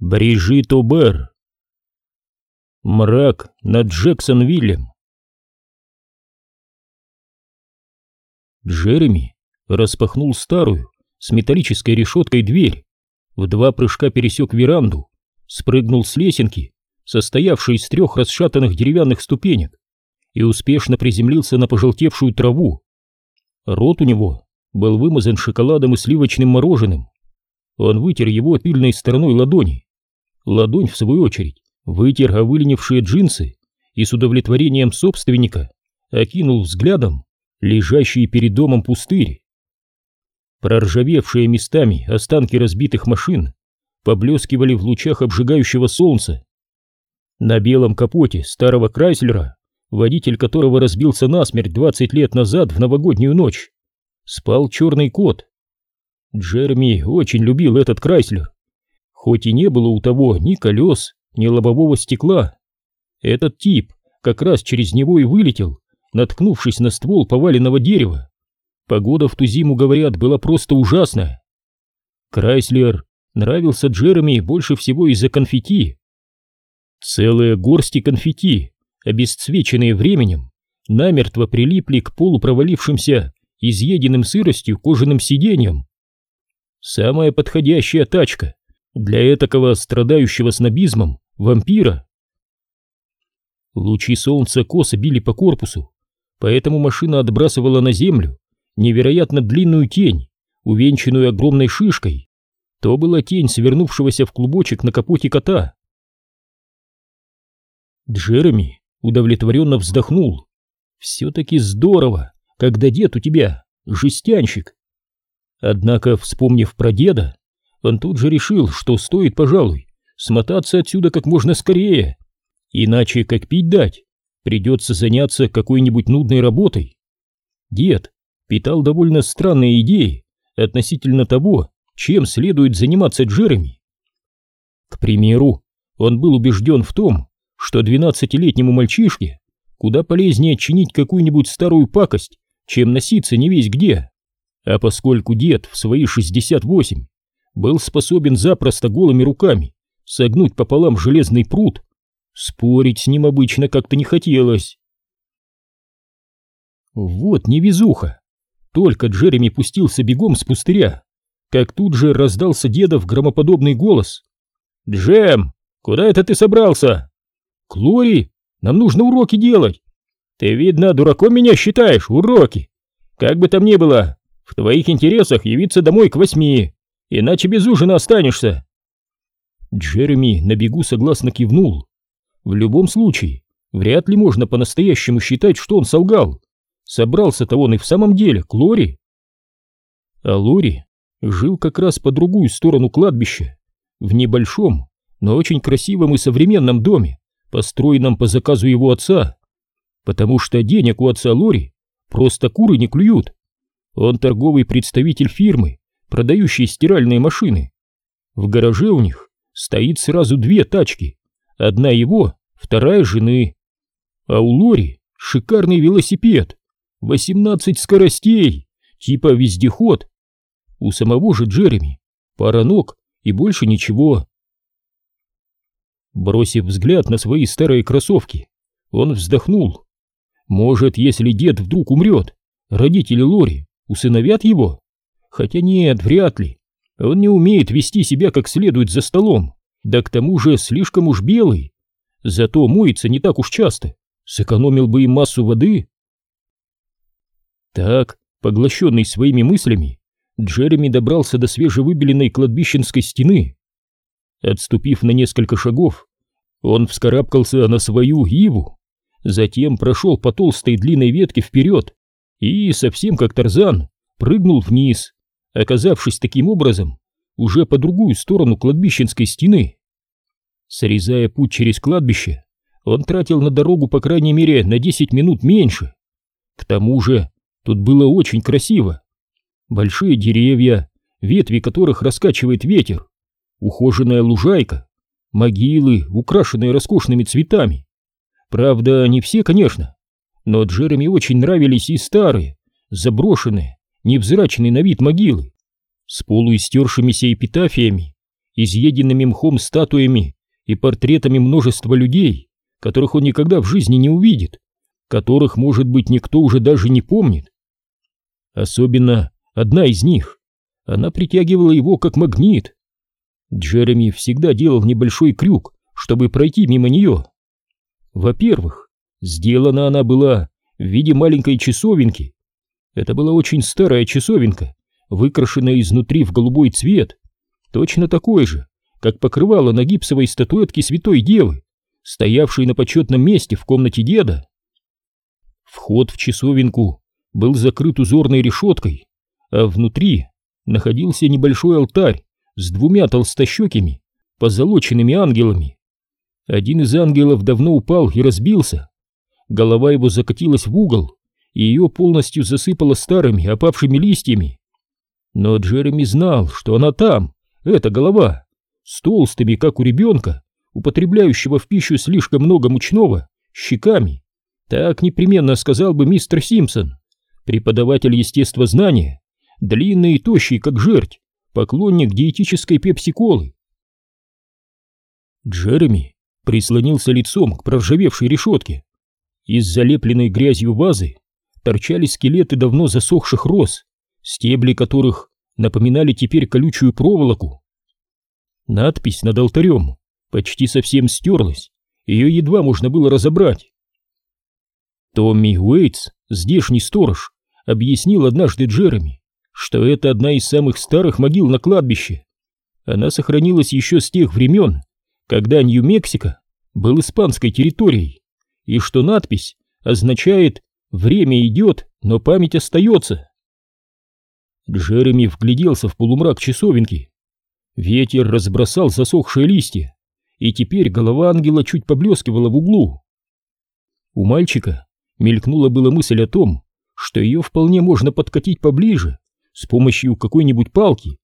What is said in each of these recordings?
Брижит Обер. Мрак над Джексонвиллем. Джереми распахнул старую с металлической решеткой дверь, в два прыжка пересек веранду, спрыгнул с лесенки, состоявшей из трех расшатанных деревянных ступенек, и успешно приземлился на пожелтевшую траву. Рот у него был вымазан шоколадом и сливочным мороженым. Он вытер его тыльной стороной ладони Ладонь, в свою очередь, вытер овыленившие джинсы и с удовлетворением собственника окинул взглядом лежащий перед домом пустырь. Проржавевшие местами останки разбитых машин поблескивали в лучах обжигающего солнца. На белом капоте старого Крайслера, водитель которого разбился насмерть 20 лет назад в новогоднюю ночь, спал черный кот. Джереми очень любил этот Крайслер хоть и не было у того ни колес, ни лобового стекла. Этот тип как раз через него и вылетел, наткнувшись на ствол поваленного дерева. Погода в ту зиму, говорят, была просто ужасная. Крайслер нравился Джереми больше всего из-за конфетти. Целые горсти конфетти, обесцвеченные временем, намертво прилипли к полупровалившимся, изъеденным сыростью кожаным сиденьям. Самая подходящая тачка для этакого страдающего снобизмом вампира. Лучи солнца косо били по корпусу, поэтому машина отбрасывала на землю невероятно длинную тень, увенчанную огромной шишкой. То была тень свернувшегося в клубочек на капоте кота. Джереми удовлетворенно вздохнул. «Все-таки здорово, когда дед у тебя жестянщик». Однако, вспомнив про деда, он тут же решил, что стоит, пожалуй, смотаться отсюда как можно скорее. Иначе, как пить дать, придется заняться какой-нибудь нудной работой. Дед питал довольно странные идеи относительно того, чем следует заниматься Джереми. К примеру, он был убежден в том, что двенадцатилетнему мальчишке куда полезнее чинить какую-нибудь старую пакость, чем носиться не весь где. А поскольку дед в свои 68 был способен запросто голыми руками согнуть пополам железный пруд, спорить с ним обычно как-то не хотелось. Вот невезуха. Только Джереми пустился бегом с пустыря, как тут же раздался дедов громоподобный голос. «Джем, куда это ты собрался?» «К Лори, нам нужно уроки делать». «Ты, видно, дураком меня считаешь, уроки. Как бы там ни было, в твоих интересах явиться домой к восьми иначе без ужина останешься. Джереми на бегу согласно кивнул. В любом случае, вряд ли можно по-настоящему считать, что он солгал. Собрался-то он и в самом деле к Лори. А Лори жил как раз по другую сторону кладбища, в небольшом, но очень красивом и современном доме, построенном по заказу его отца, потому что денег у отца Лори просто куры не клюют. Он торговый представитель фирмы, продающие стиральные машины. В гараже у них стоит сразу две тачки, одна его, вторая жены. А у Лори шикарный велосипед, 18 скоростей, типа вездеход. У самого же Джереми пара ног и больше ничего. Бросив взгляд на свои старые кроссовки, он вздохнул. Может, если дед вдруг умрет, родители Лори усыновят его? Хотя нет, вряд ли. Он не умеет вести себя как следует за столом, да к тому же слишком уж белый. Зато моется не так уж часто, сэкономил бы и массу воды. Так, поглощенный своими мыслями, Джереми добрался до свежевыбеленной кладбищенской стены. Отступив на несколько шагов, он вскарабкался на свою иву, затем прошел по толстой длинной ветке вперед и, совсем как Тарзан, прыгнул вниз, оказавшись таким образом уже по другую сторону кладбищенской стены. Срезая путь через кладбище, он тратил на дорогу по крайней мере на 10 минут меньше. К тому же тут было очень красиво. Большие деревья, ветви которых раскачивает ветер, ухоженная лужайка, могилы, украшенные роскошными цветами. Правда, не все, конечно, но Джереми очень нравились и старые, заброшенные, невзрачные на вид могилы, с полуистершимися эпитафиями изъеденными мхом статуями и портретами множества людей, которых он никогда в жизни не увидит, которых, может быть, никто уже даже не помнит. Особенно одна из них. Она притягивала его как магнит. Джереми всегда делал небольшой крюк, чтобы пройти мимо нее. Во-первых, сделана она была в виде маленькой часовенки. Это была очень старая часовенка, выкрашенная изнутри в голубой цвет, точно такой же, как покрывало на гипсовой статуэтке Святой Девы, стоявшей на почетном месте в комнате деда. Вход в часовенку был закрыт узорной решеткой, а внутри находился небольшой алтарь с двумя толстощекими, позолоченными ангелами. Один из ангелов давно упал и разбился. Голова его закатилась в угол, и ее полностью засыпало старыми опавшими листьями. Но Джереми знал, что она там, эта голова, с толстыми, как у ребенка, употребляющего в пищу слишком много мучного, щеками. Так непременно сказал бы мистер Симпсон, преподаватель естествознания, длинный и тощий, как жерть, поклонник диетической пепси-колы. Джереми прислонился лицом к проржавевшей решетке. Из залепленной грязью вазы торчали скелеты давно засохших роз, стебли которых напоминали теперь колючую проволоку. Надпись над алтарем почти совсем стерлась, ее едва можно было разобрать. Томми Уэйтс, здешний сторож, объяснил однажды Джереми, что это одна из самых старых могил на кладбище. Она сохранилась еще с тех времен, когда Нью-Мексико был испанской территорией, и что надпись означает «время идет, но память остается». Джереми вгляделся в полумрак часовенки. Ветер разбросал засохшие листья, и теперь голова ангела чуть поблескивала в углу. У мальчика мелькнула была мысль о том, что ее вполне можно подкатить поближе с помощью какой-нибудь палки.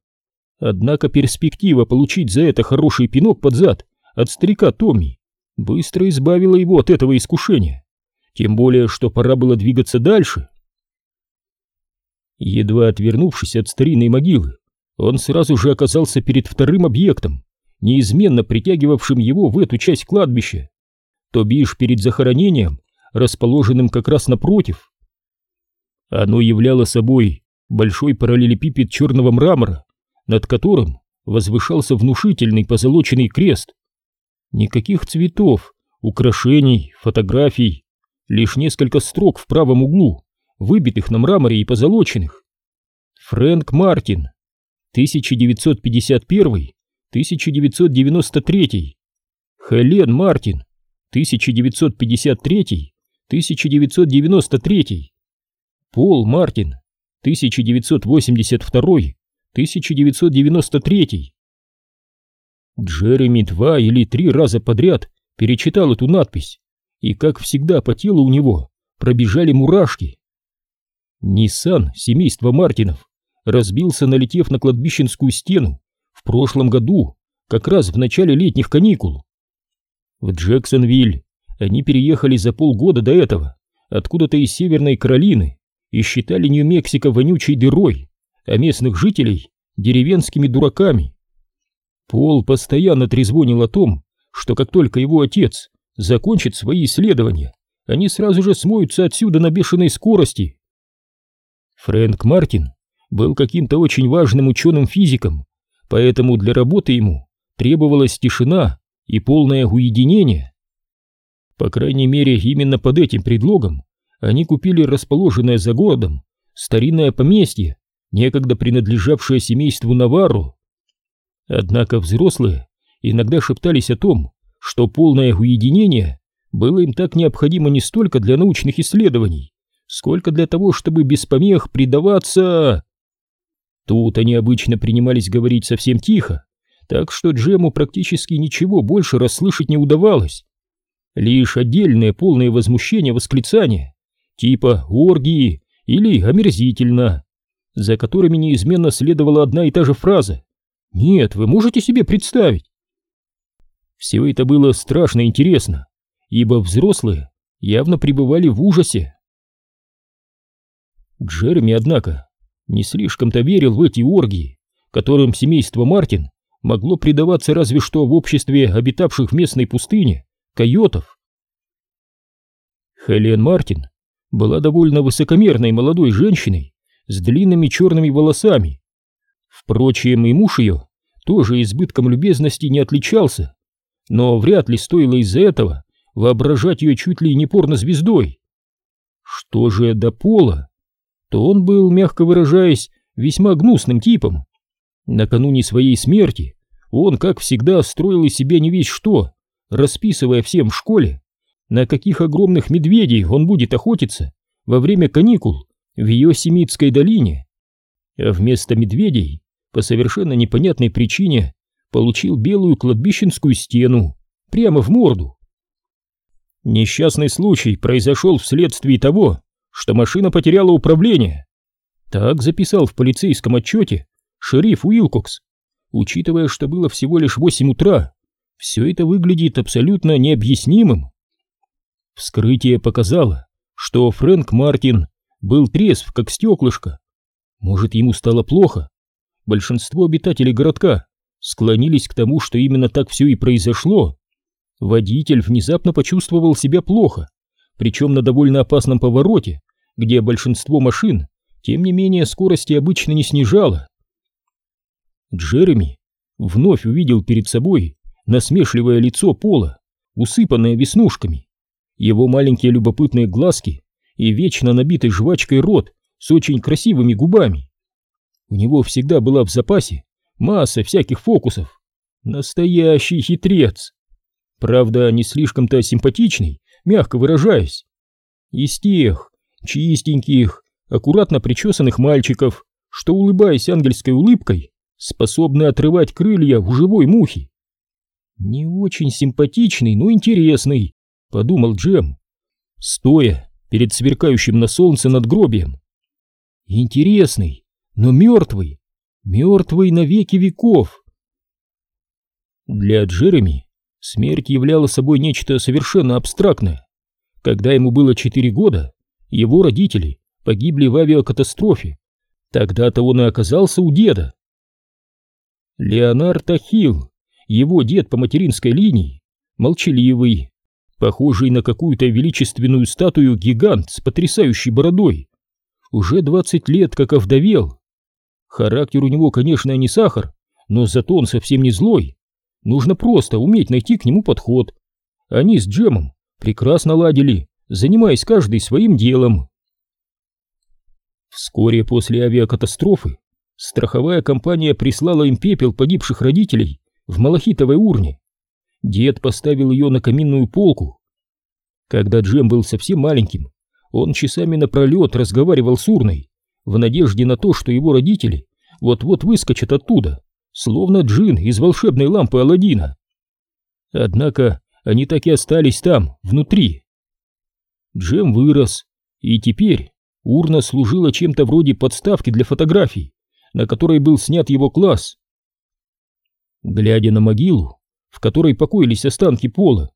Однако перспектива получить за это хороший пинок под зад от старика Томми быстро избавила его от этого искушения, тем более, что пора было двигаться дальше. Едва отвернувшись от старинной могилы, он сразу же оказался перед вторым объектом, неизменно притягивавшим его в эту часть кладбища, то бишь перед захоронением, расположенным как раз напротив. Оно являло собой большой параллелепипед черного мрамора, над которым возвышался внушительный позолоченный крест. Никаких цветов, украшений, фотографий, лишь несколько строк в правом углу, выбитых на мраморе и позолоченных. Фрэнк Мартин, 1951-1993. Хелен Мартин, 1953-1993. Пол Мартин, 1982-1993. Джереми два или три раза подряд перечитал эту надпись, и, как всегда, по телу у него пробежали мурашки. Ниссан семейства Мартинов разбился, налетев на кладбищенскую стену в прошлом году, как раз в начале летних каникул. В Джексонвиль они переехали за полгода до этого, откуда-то из Северной Каролины, и считали Нью-Мексико вонючей дырой, а местных жителей — деревенскими дураками. Пол постоянно трезвонил о том, что как только его отец закончит свои исследования, они сразу же смоются отсюда на бешеной скорости. Фрэнк Мартин был каким-то очень важным ученым-физиком, поэтому для работы ему требовалась тишина и полное уединение. По крайней мере, именно под этим предлогом они купили расположенное за городом старинное поместье, некогда принадлежавшее семейству Наварро. Однако взрослые иногда шептались о том, что полное уединение было им так необходимо не столько для научных исследований, сколько для того, чтобы без помех предаваться... Тут они обычно принимались говорить совсем тихо, так что Джему практически ничего больше расслышать не удавалось. Лишь отдельные полные возмущения восклицания, типа «оргии» или «омерзительно», за которыми неизменно следовала одна и та же фраза «Нет, вы можете себе представить?» Все это было страшно интересно, ибо взрослые явно пребывали в ужасе. Джереми, однако, не слишком-то верил в эти оргии, которым семейство Мартин могло предаваться разве что в обществе обитавших в местной пустыне койотов. Хелен Мартин была довольно высокомерной молодой женщиной с длинными черными волосами. Впрочем, и муж ее тоже избытком любезности не отличался, но вряд ли стоило из-за этого воображать ее чуть ли не порнозвездой. Что же до пола, то он был, мягко выражаясь, весьма гнусным типом. Накануне своей смерти он, как всегда, строил из себя не весь что, расписывая всем в школе, на каких огромных медведей он будет охотиться во время каникул в Йосемитской долине. А вместо медведей, по совершенно непонятной причине, получил белую кладбищенскую стену прямо в морду. Несчастный случай произошел вследствие того, что машина потеряла управление. Так записал в полицейском отчете шериф Уилкокс. Учитывая, что было всего лишь 8 утра, все это выглядит абсолютно необъяснимым. Вскрытие показало, что Фрэнк Мартин был трезв, как стеклышко. Может, ему стало плохо? Большинство обитателей городка склонились к тому, что именно так все и произошло. Водитель внезапно почувствовал себя плохо, причем на довольно опасном повороте, где большинство машин, тем не менее, скорости обычно не снижало. Джереми вновь увидел перед собой насмешливое лицо Пола, усыпанное веснушками, его маленькие любопытные глазки и вечно набитый жвачкой рот с очень красивыми губами. У него всегда была в запасе масса всяких фокусов. Настоящий хитрец. Правда, не слишком-то симпатичный, мягко выражаясь. Из тех чистеньких, аккуратно причесанных мальчиков, что, улыбаясь ангельской улыбкой, способны отрывать крылья у живой мухи. Не очень симпатичный, но интересный, подумал Джем, стоя перед сверкающим на солнце надгробием. Интересный, но мертвый, мертвый на веки веков. Для Джереми смерть являла собой нечто совершенно абстрактное. Когда ему было четыре года, его родители погибли в авиакатастрофе. Тогда-то он и оказался у деда. Леонард Ахилл, его дед по материнской линии, молчаливый, похожий на какую-то величественную статую гигант с потрясающей бородой. Уже двадцать лет как овдовел. Характер у него, конечно, не сахар, но зато он совсем не злой. Нужно просто уметь найти к нему подход. Они с Джемом прекрасно ладили, занимаясь каждый своим делом. Вскоре после авиакатастрофы страховая компания прислала им пепел погибших родителей в малахитовой урне. Дед поставил ее на каминную полку. Когда Джем был совсем маленьким, он часами напролет разговаривал с урной, в надежде на то, что его родители вот-вот выскочат оттуда, словно джин из волшебной лампы Аладдина. Однако они так и остались там, внутри. Джем вырос, и теперь урна служила чем-то вроде подставки для фотографий, на которой был снят его класс. Глядя на могилу, в которой покоились останки Пола,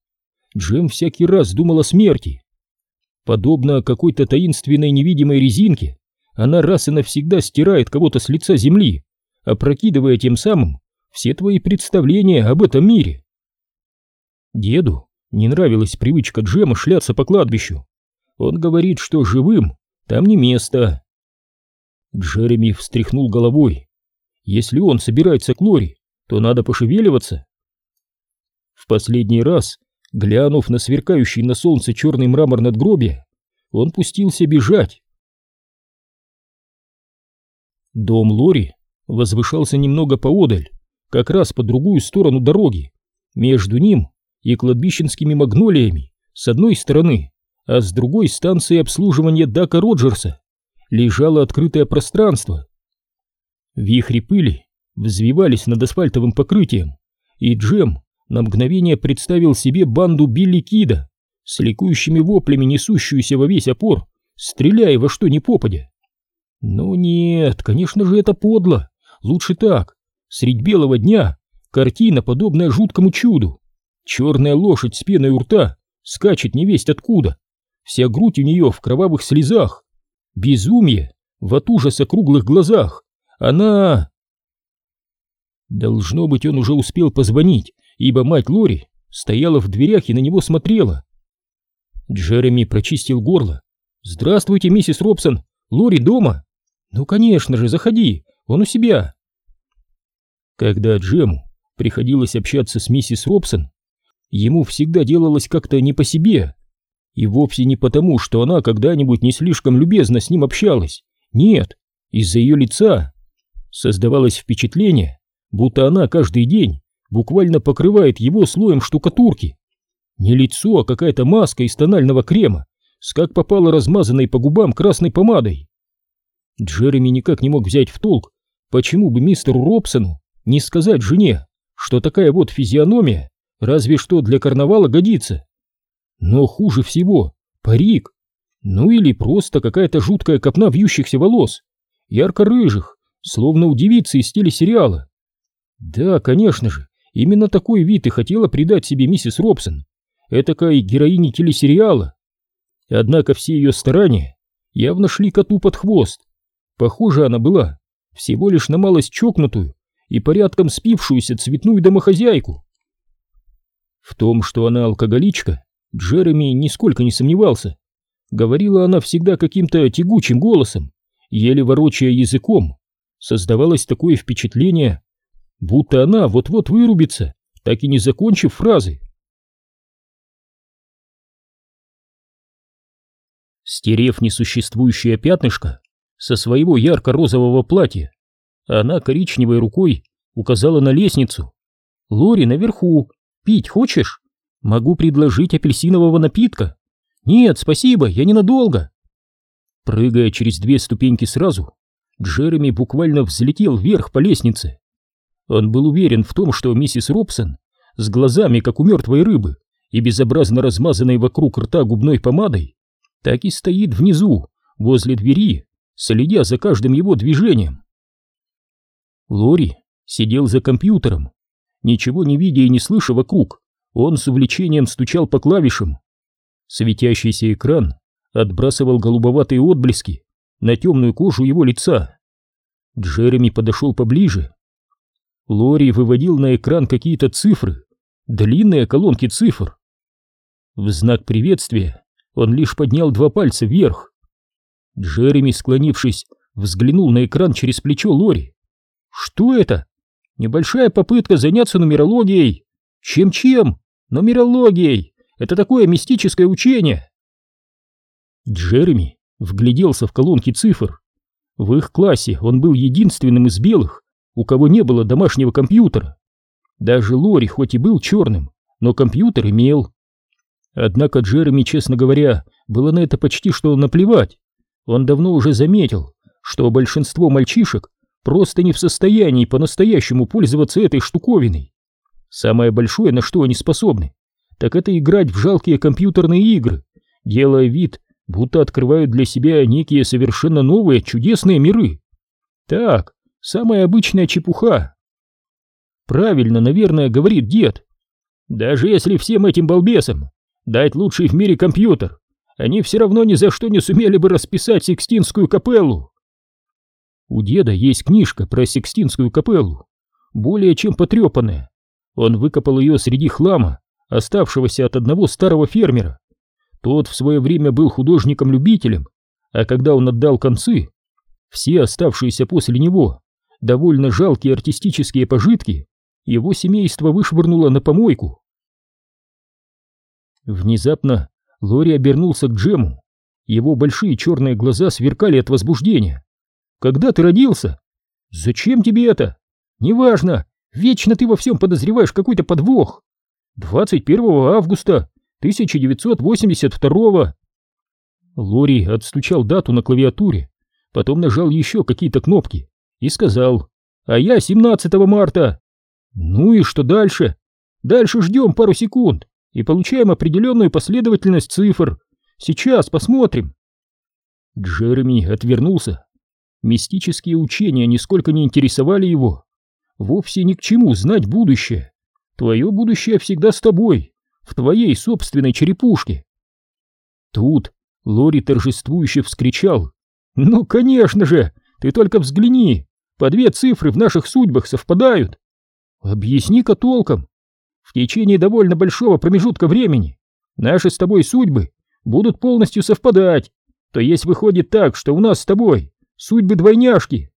Джем всякий раз думал о смерти. Подобно какой-то таинственной невидимой резинке, она раз и навсегда стирает кого-то с лица земли, опрокидывая тем самым все твои представления об этом мире. Деду не нравилась привычка Джема шляться по кладбищу. Он говорит, что живым там не место. Джереми встряхнул головой. Если он собирается к Лори, то надо пошевеливаться. В последний раз, глянув на сверкающий на солнце черный мрамор надгробия, он пустился бежать. Дом Лори возвышался немного поодаль, как раз по другую сторону дороги, между ним и кладбищенскими магнолиями с одной стороны, а с другой станцией обслуживания Дака Роджерса лежало открытое пространство. Вихри пыли взвивались над асфальтовым покрытием, и Джем на мгновение представил себе банду Билли Кида с ликующими воплями, несущуюся во весь опор, стреляя во что ни попадя. Ну нет, конечно же это подло, лучше так, средь белого дня картина, подобная жуткому чуду. Черная лошадь с пеной у рта скачет невесть откуда, вся грудь у нее в кровавых слезах, безумие в от ужаса круглых глазах, она... Должно быть, он уже успел позвонить, ибо мать Лори стояла в дверях и на него смотрела. Джереми прочистил горло. «Здравствуйте, миссис Робсон! Лори дома?» «Ну, конечно же, заходи, он у себя!» Когда Джему приходилось общаться с миссис Робсон, ему всегда делалось как-то не по себе. И вовсе не потому, что она когда-нибудь не слишком любезно с ним общалась. Нет, из-за ее лица. Создавалось впечатление, будто она каждый день буквально покрывает его слоем штукатурки. Не лицо, а какая-то маска из тонального крема, с как попало размазанной по губам красной помадой. Джереми никак не мог взять в толк, почему бы мистеру Робсону не сказать жене, что такая вот физиономия разве что для карнавала годится. Но хуже всего парик, ну или просто какая-то жуткая копна вьющихся волос, ярко-рыжих, словно у девицы из телесериала. Да, конечно же, именно такой вид и хотела придать себе миссис Робсон, этакой героини телесериала. Однако все ее старания явно шли коту под хвост. Похоже, она была всего лишь на малость чокнутую и порядком спившуюся цветную домохозяйку. В том, что она алкоголичка, Джереми нисколько не сомневался. Говорила она всегда каким-то тягучим голосом, еле ворочая языком. Создавалось такое впечатление, будто она вот-вот вырубится, так и не закончив фразы. Стерев несуществующее пятнышко со своего ярко-розового платья, она коричневой рукой указала на лестницу. «Лори наверху. Пить хочешь? Могу предложить апельсинового напитка. Нет, спасибо, я ненадолго». Прыгая через две ступеньки сразу, Джереми буквально взлетел вверх по лестнице. Он был уверен в том, что миссис Робсон с глазами, как у мертвой рыбы, и безобразно размазанной вокруг рта губной помадой, так и стоит внизу, возле двери, следя за каждым его движением. Лори сидел за компьютером. Ничего не видя и не слыша вокруг, он с увлечением стучал по клавишам. Светящийся экран отбрасывал голубоватые отблески на темную кожу его лица. Джереми подошел поближе. Лори выводил на экран какие-то цифры, длинные колонки цифр. В знак приветствия он лишь поднял два пальца вверх. Джереми, склонившись, взглянул на экран через плечо Лори. «Что это? Небольшая попытка заняться нумерологией. Чем-чем? Нумерологией. Это такое мистическое учение». Джереми вгляделся в колонки цифр. В их классе он был единственным из белых, у кого не было домашнего компьютера. Даже Лори хоть и был черным, но компьютер имел. Однако Джереми, честно говоря, было на это почти что наплевать. Он давно уже заметил, что большинство мальчишек просто не в состоянии по-настоящему пользоваться этой штуковиной. Самое большое, на что они способны, так это играть в жалкие компьютерные игры, делая вид, будто открывают для себя некие совершенно новые чудесные миры. Так, самая обычная чепуха. Правильно, наверное, говорит дед. Даже если всем этим балбесам дать лучший в мире компьютер, они все равно ни за что не сумели бы расписать Сикстинскую капеллу. У деда есть книжка про Сикстинскую капеллу, более чем потрепанная. Он выкопал ее среди хлама, оставшегося от одного старого фермера. Тот в свое время был художником-любителем, а когда он отдал концы, все оставшиеся после него довольно жалкие артистические пожитки его семейство вышвырнуло на помойку. Внезапно Лори обернулся к Джему. Его большие черные глаза сверкали от возбуждения. «Когда ты родился? Зачем тебе это? Неважно, вечно ты во всем подозреваешь какой-то подвох. 21 августа 1982 Лори отстучал дату на клавиатуре, потом нажал еще какие-то кнопки и сказал, а я 17 марта. Ну и что дальше? Дальше ждем пару секунд и получаем определенную последовательность цифр. Сейчас посмотрим. Джереми отвернулся. Мистические учения нисколько не интересовали его. Вовсе ни к чему знать будущее. Твое будущее всегда с тобой, в твоей собственной черепушке. Тут Лори торжествующе вскричал. «Ну, конечно же! Ты только взгляни! По две цифры в наших судьбах совпадают! Объясни-ка толком. В течение довольно большого промежутка времени наши с тобой судьбы будут полностью совпадать. То есть выходит так, что у нас с тобой судьбы двойняшки.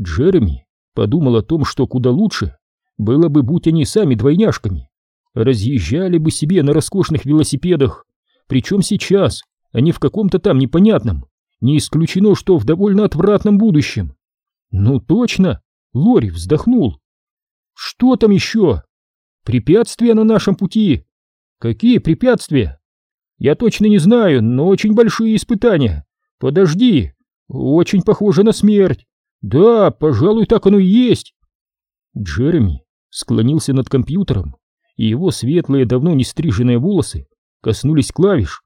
Джереми подумал о том, что куда лучше было бы, будь они сами двойняшками. Разъезжали бы себе на роскошных велосипедах, причем сейчас, не в каком-то там непонятном, не исключено, что в довольно отвратном будущем. Ну точно, Лори вздохнул. Что там еще? Препятствия на нашем пути. Какие препятствия? Я точно не знаю, но очень большие испытания. Подожди, очень похоже на смерть. Да, пожалуй, так оно и есть. Джереми склонился над компьютером, и его светлые, давно не стриженные волосы коснулись клавиш.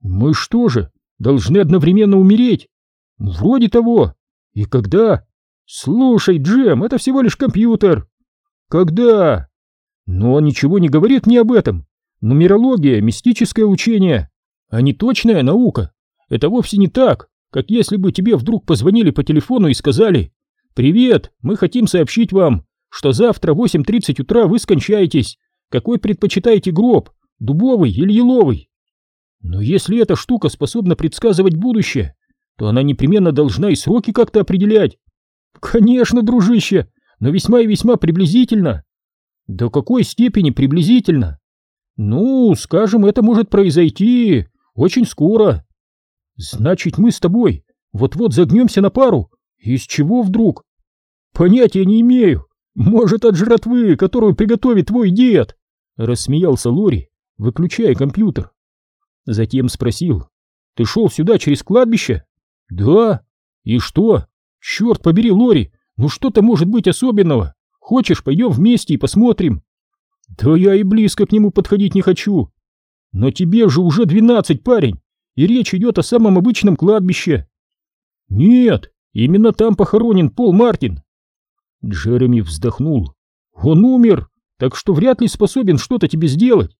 Мы что же, должны одновременно умереть? Вроде того. И когда? Слушай, Джем, это всего лишь компьютер. Когда? Но он ничего не говорит мне об этом. Нумерология — мистическое учение, а не точная наука. Это вовсе не так, как если бы тебе вдруг позвонили по телефону и сказали «Привет, мы хотим сообщить вам, что завтра в 8.30 утра вы скончаетесь. Какой предпочитаете гроб, дубовый или еловый?» Но если эта штука способна предсказывать будущее, то она непременно должна и сроки как-то определять. Конечно, дружище, но весьма и весьма приблизительно. До какой степени приблизительно? Ну, скажем, это может произойти очень скоро. Значит, мы с тобой вот-вот загнемся на пару. Из чего вдруг? Понятия не имею. Может, от жратвы, которую приготовит твой дед? Рассмеялся Лори, выключая компьютер. Затем спросил. Ты шел сюда через кладбище? Да. И что? Черт побери, Лори, ну что-то может быть особенного. Хочешь, пойдем вместе и посмотрим? Да я и близко к нему подходить не хочу. Но тебе же уже двенадцать, парень, и речь идет о самом обычном кладбище. Нет, именно там похоронен Пол Мартин. Джереми вздохнул. Он умер, так что вряд ли способен что-то тебе сделать.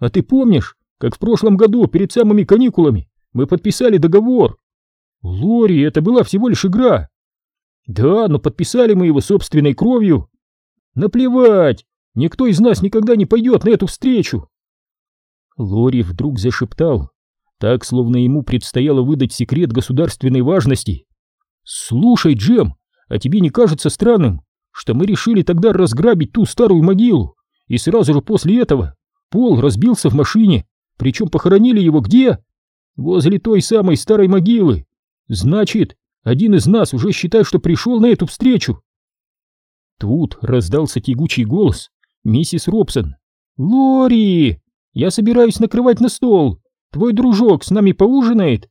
А ты помнишь, как в прошлом году, перед самыми каникулами, мы подписали договор? Лори, это была всего лишь игра. Да, но подписали мы его собственной кровью. Наплевать, никто из нас никогда не пойдет на эту встречу. Лори вдруг зашептал, так, словно ему предстояло выдать секрет государственной важности. «Слушай, Джем, а тебе не кажется странным, что мы решили тогда разграбить ту старую могилу, и сразу же после этого Пол разбился в машине, причем похоронили его где? Возле той самой старой могилы. Значит, один из нас уже считает, что пришел на эту встречу. Тут раздался тягучий голос миссис Робсон. «Лори, я собираюсь накрывать на стол. Твой дружок с нами поужинает?»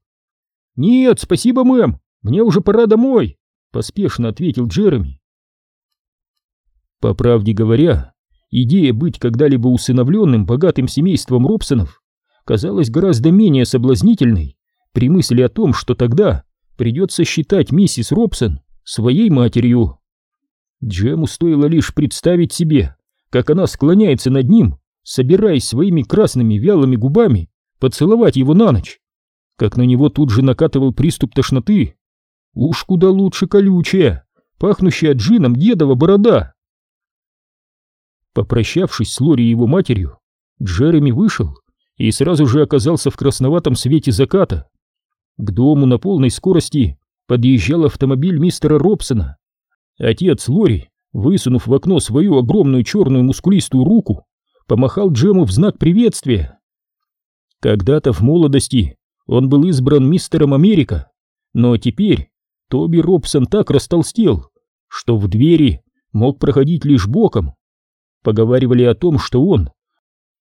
«Нет, спасибо, мэм, мне уже пора домой», — поспешно ответил Джереми. По правде говоря, идея быть когда-либо усыновленным богатым семейством Робсонов казалась гораздо менее соблазнительной при мысли о том, что тогда придется считать миссис Робсон своей матерью. Джему стоило лишь представить себе, как она склоняется над ним, собираясь своими красными вялыми губами поцеловать его на ночь, как на него тут же накатывал приступ тошноты. Уж куда лучше колючая, пахнущая джином дедова борода. Попрощавшись с Лори и его матерью, Джереми вышел и сразу же оказался в красноватом свете заката. К дому на полной скорости подъезжал автомобиль мистера Робсона. Отец Лори, высунув в окно свою огромную черную мускулистую руку, помахал Джему в знак приветствия. Когда-то в молодости он был избран мистером Америка, но теперь Тоби Робсон так растолстел, что в двери мог проходить лишь боком. Поговаривали о том, что он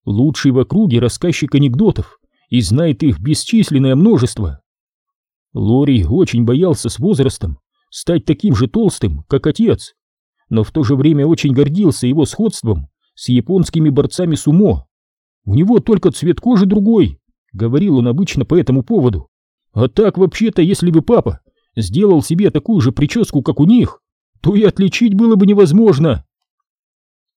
лучший в округе рассказчик анекдотов и знает их бесчисленное множество. Лори очень боялся с возрастом стать таким же толстым, как отец, но в то же время очень гордился его сходством с японскими борцами сумо. У него только цвет кожи другой, говорил он обычно по этому поводу. А так вообще-то, если бы папа сделал себе такую же прическу, как у них, то и отличить было бы невозможно.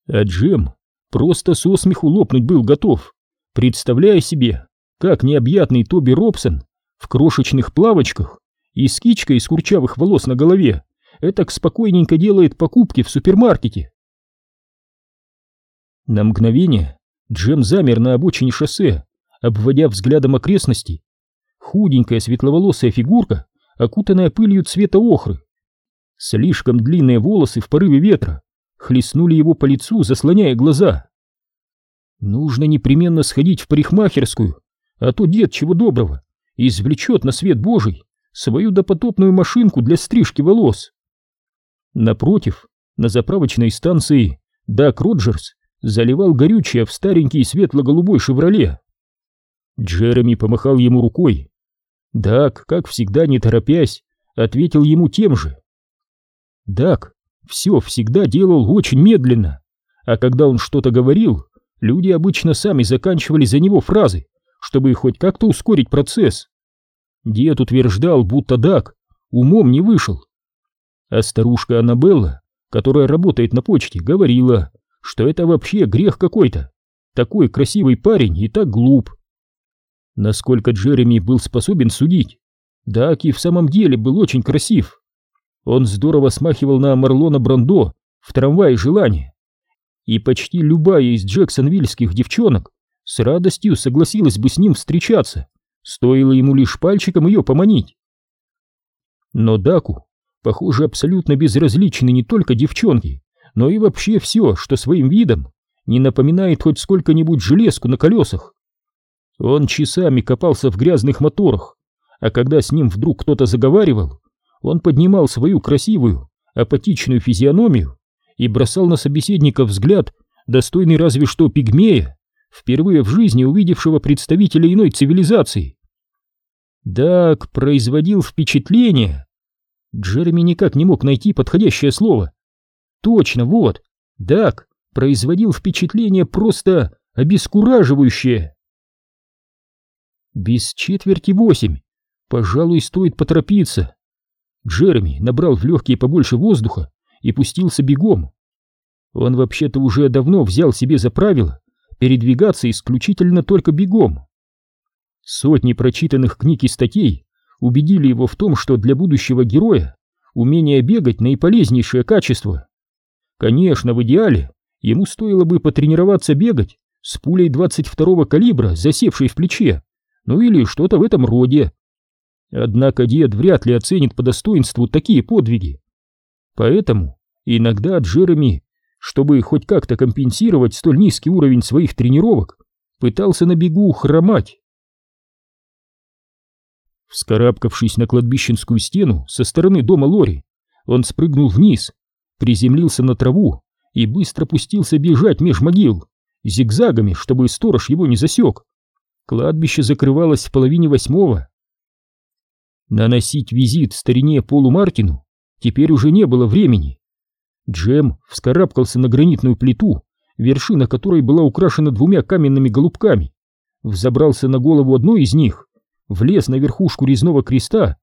А Джем просто со смеху лопнуть был готов, представляя себе, как необъятный Тоби Робсон в крошечных плавочках и с кичкой из курчавых волос на голове этак спокойненько делает покупки в супермаркете, На мгновение Джем замер на обочине шоссе, обводя взглядом окрестности. Худенькая светловолосая фигурка, окутанная пылью цвета охры. Слишком длинные волосы в порыве ветра хлестнули его по лицу, заслоняя глаза. Нужно непременно сходить в парикмахерскую, а то дед чего доброго извлечет на свет Божий свою допотопную машинку для стрижки волос. Напротив, на заправочной станции Дак Роджерс заливал горючее в старенький светло-голубой «Шевроле». Джереми помахал ему рукой. Дак, как всегда не торопясь, ответил ему тем же. Дак все всегда делал очень медленно, а когда он что-то говорил, люди обычно сами заканчивали за него фразы, чтобы хоть как-то ускорить процесс. Дед утверждал, будто Дак умом не вышел. А старушка Аннабелла, которая работает на почте, говорила, что это вообще грех какой-то. Такой красивый парень и так глуп. Насколько Джереми был способен судить, Дак и в самом деле был очень красив. Он здорово смахивал на Марлона Брандо в трамвае желания. И почти любая из джексонвильских девчонок с радостью согласилась бы с ним встречаться, стоило ему лишь пальчиком ее поманить. Но Даку, похоже, абсолютно безразличны не только девчонки, но и вообще все, что своим видом не напоминает хоть сколько-нибудь железку на колесах. Он часами копался в грязных моторах, а когда с ним вдруг кто-то заговаривал, он поднимал свою красивую, апатичную физиономию и бросал на собеседника взгляд, достойный разве что пигмея, впервые в жизни увидевшего представителя иной цивилизации. Дак производил впечатление. Джереми никак не мог найти подходящее слово. Точно, вот, Дак производил впечатление просто обескураживающее. Без четверти восемь. Пожалуй, стоит поторопиться. Джереми набрал в легкие побольше воздуха и пустился бегом. Он вообще-то уже давно взял себе за правило передвигаться исключительно только бегом. Сотни прочитанных книг и статей убедили его в том, что для будущего героя умение бегать наиполезнейшее качество. Конечно, в идеале ему стоило бы потренироваться бегать с пулей 22-го калибра, засевшей в плече, ну или что-то в этом роде. Однако дед вряд ли оценит по достоинству такие подвиги. Поэтому иногда Джереми, чтобы хоть как-то компенсировать столь низкий уровень своих тренировок, пытался на бегу хромать. Вскарабкавшись на кладбищенскую стену со стороны дома Лори, он спрыгнул вниз приземлился на траву и быстро пустился бежать меж могил, зигзагами, чтобы сторож его не засек. Кладбище закрывалось в половине восьмого. Наносить визит старине Полу Мартину теперь уже не было времени. Джем вскарабкался на гранитную плиту, вершина которой была украшена двумя каменными голубками, взобрался на голову одной из них, влез на верхушку резного креста,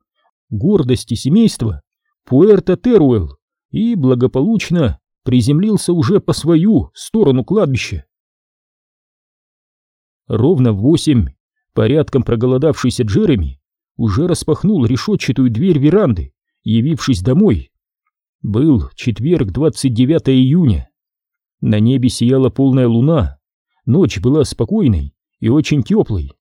гордости семейства Пуэрто-Теруэл, и благополучно приземлился уже по свою сторону кладбища. Ровно в восемь порядком проголодавшийся Джереми уже распахнул решетчатую дверь веранды, явившись домой. Был четверг, 29 июня. На небе сияла полная луна, ночь была спокойной и очень теплой.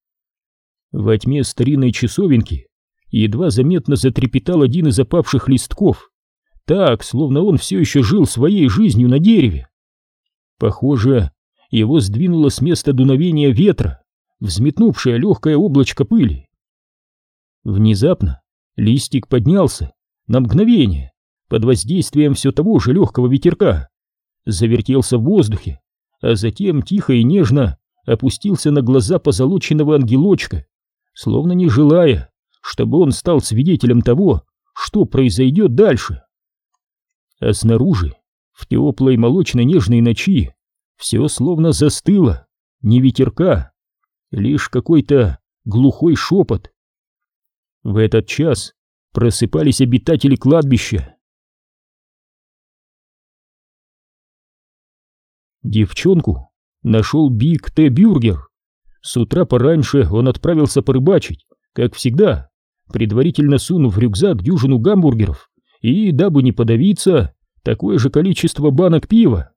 Во тьме старинной часовенки едва заметно затрепетал один из опавших листков, так, словно он все еще жил своей жизнью на дереве. Похоже, его сдвинуло с места дуновения ветра, взметнувшее легкое облачко пыли. Внезапно листик поднялся на мгновение под воздействием все того же легкого ветерка, завертелся в воздухе, а затем тихо и нежно опустился на глаза позолоченного ангелочка, словно не желая, чтобы он стал свидетелем того, что произойдет дальше. А снаружи, в теплой молочно-нежной ночи, все словно застыло, не ветерка, лишь какой-то глухой шепот. В этот час просыпались обитатели кладбища. Девчонку нашел Биг Т. Бюргер. С утра пораньше он отправился порыбачить, как всегда, предварительно сунув в рюкзак дюжину гамбургеров и, дабы не подавиться, такое же количество банок пива.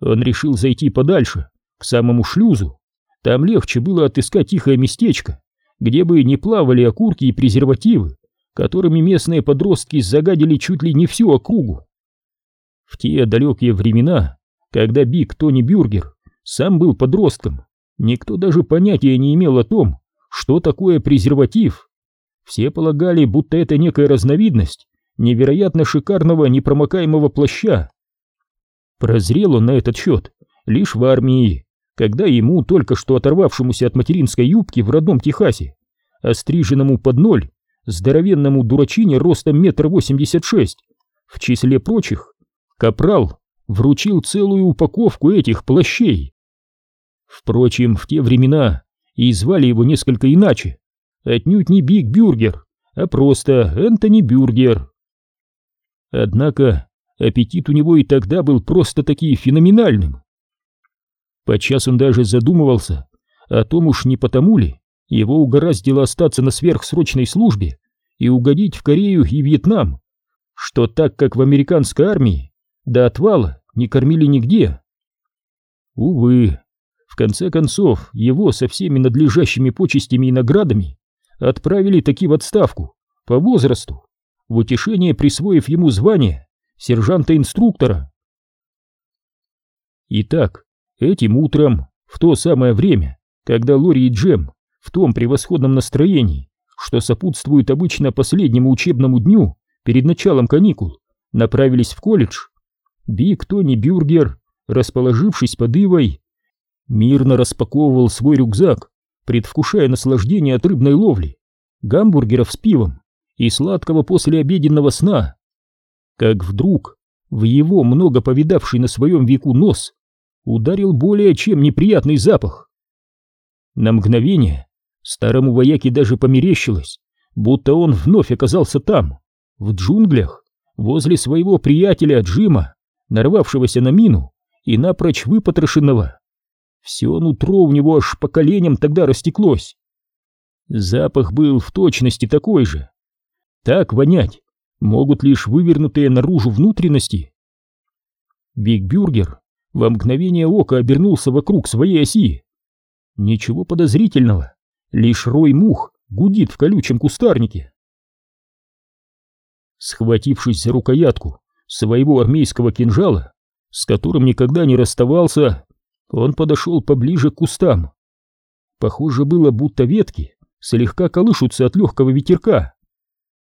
Он решил зайти подальше, к самому шлюзу. Там легче было отыскать тихое местечко, где бы не плавали окурки и презервативы, которыми местные подростки загадили чуть ли не всю округу. В те далекие времена, когда Биг Тони Бюргер сам был подростком, никто даже понятия не имел о том, что такое презерватив. Все полагали, будто это некая разновидность невероятно шикарного непромокаемого плаща. Прозрел он на этот счет лишь в армии, когда ему, только что оторвавшемуся от материнской юбки в родном Техасе, остриженному под ноль, здоровенному дурачине ростом метр восемьдесят шесть, в числе прочих, капрал вручил целую упаковку этих плащей. Впрочем, в те времена и звали его несколько иначе, отнюдь не Биг Бюргер, а просто Энтони Бюргер. Однако аппетит у него и тогда был просто-таки феноменальным. Подчас он даже задумывался о том уж не потому ли его угораздило остаться на сверхсрочной службе и угодить в Корею и Вьетнам, что так как в американской армии до отвала не кормили нигде. Увы, в конце концов его со всеми надлежащими почестями и наградами отправили таки в отставку по возрасту, в утешение присвоив ему звание сержанта-инструктора. Итак, этим утром, в то самое время, когда Лори и Джем в том превосходном настроении, что сопутствует обычно последнему учебному дню перед началом каникул, направились в колледж, Биг Тони Бюргер, расположившись под ивой, мирно распаковывал свой рюкзак, предвкушая наслаждение от рыбной ловли, гамбургеров с пивом и сладкого послеобеденного сна. Как вдруг в его много повидавший на своем веку нос ударил более чем неприятный запах. На мгновение старому вояке даже померещилось, будто он вновь оказался там, в джунглях, возле своего приятеля Джима, нарвавшегося на мину и напрочь выпотрошенного. Все нутро у него аж по коленям тогда растеклось. Запах был в точности такой же. Так вонять могут лишь вывернутые наружу внутренности. Биг Бюргер во мгновение ока обернулся вокруг своей оси. Ничего подозрительного, лишь рой мух гудит в колючем кустарнике. Схватившись за рукоятку своего армейского кинжала, с которым никогда не расставался, он подошел поближе к кустам. Похоже было, будто ветки слегка колышутся от легкого ветерка.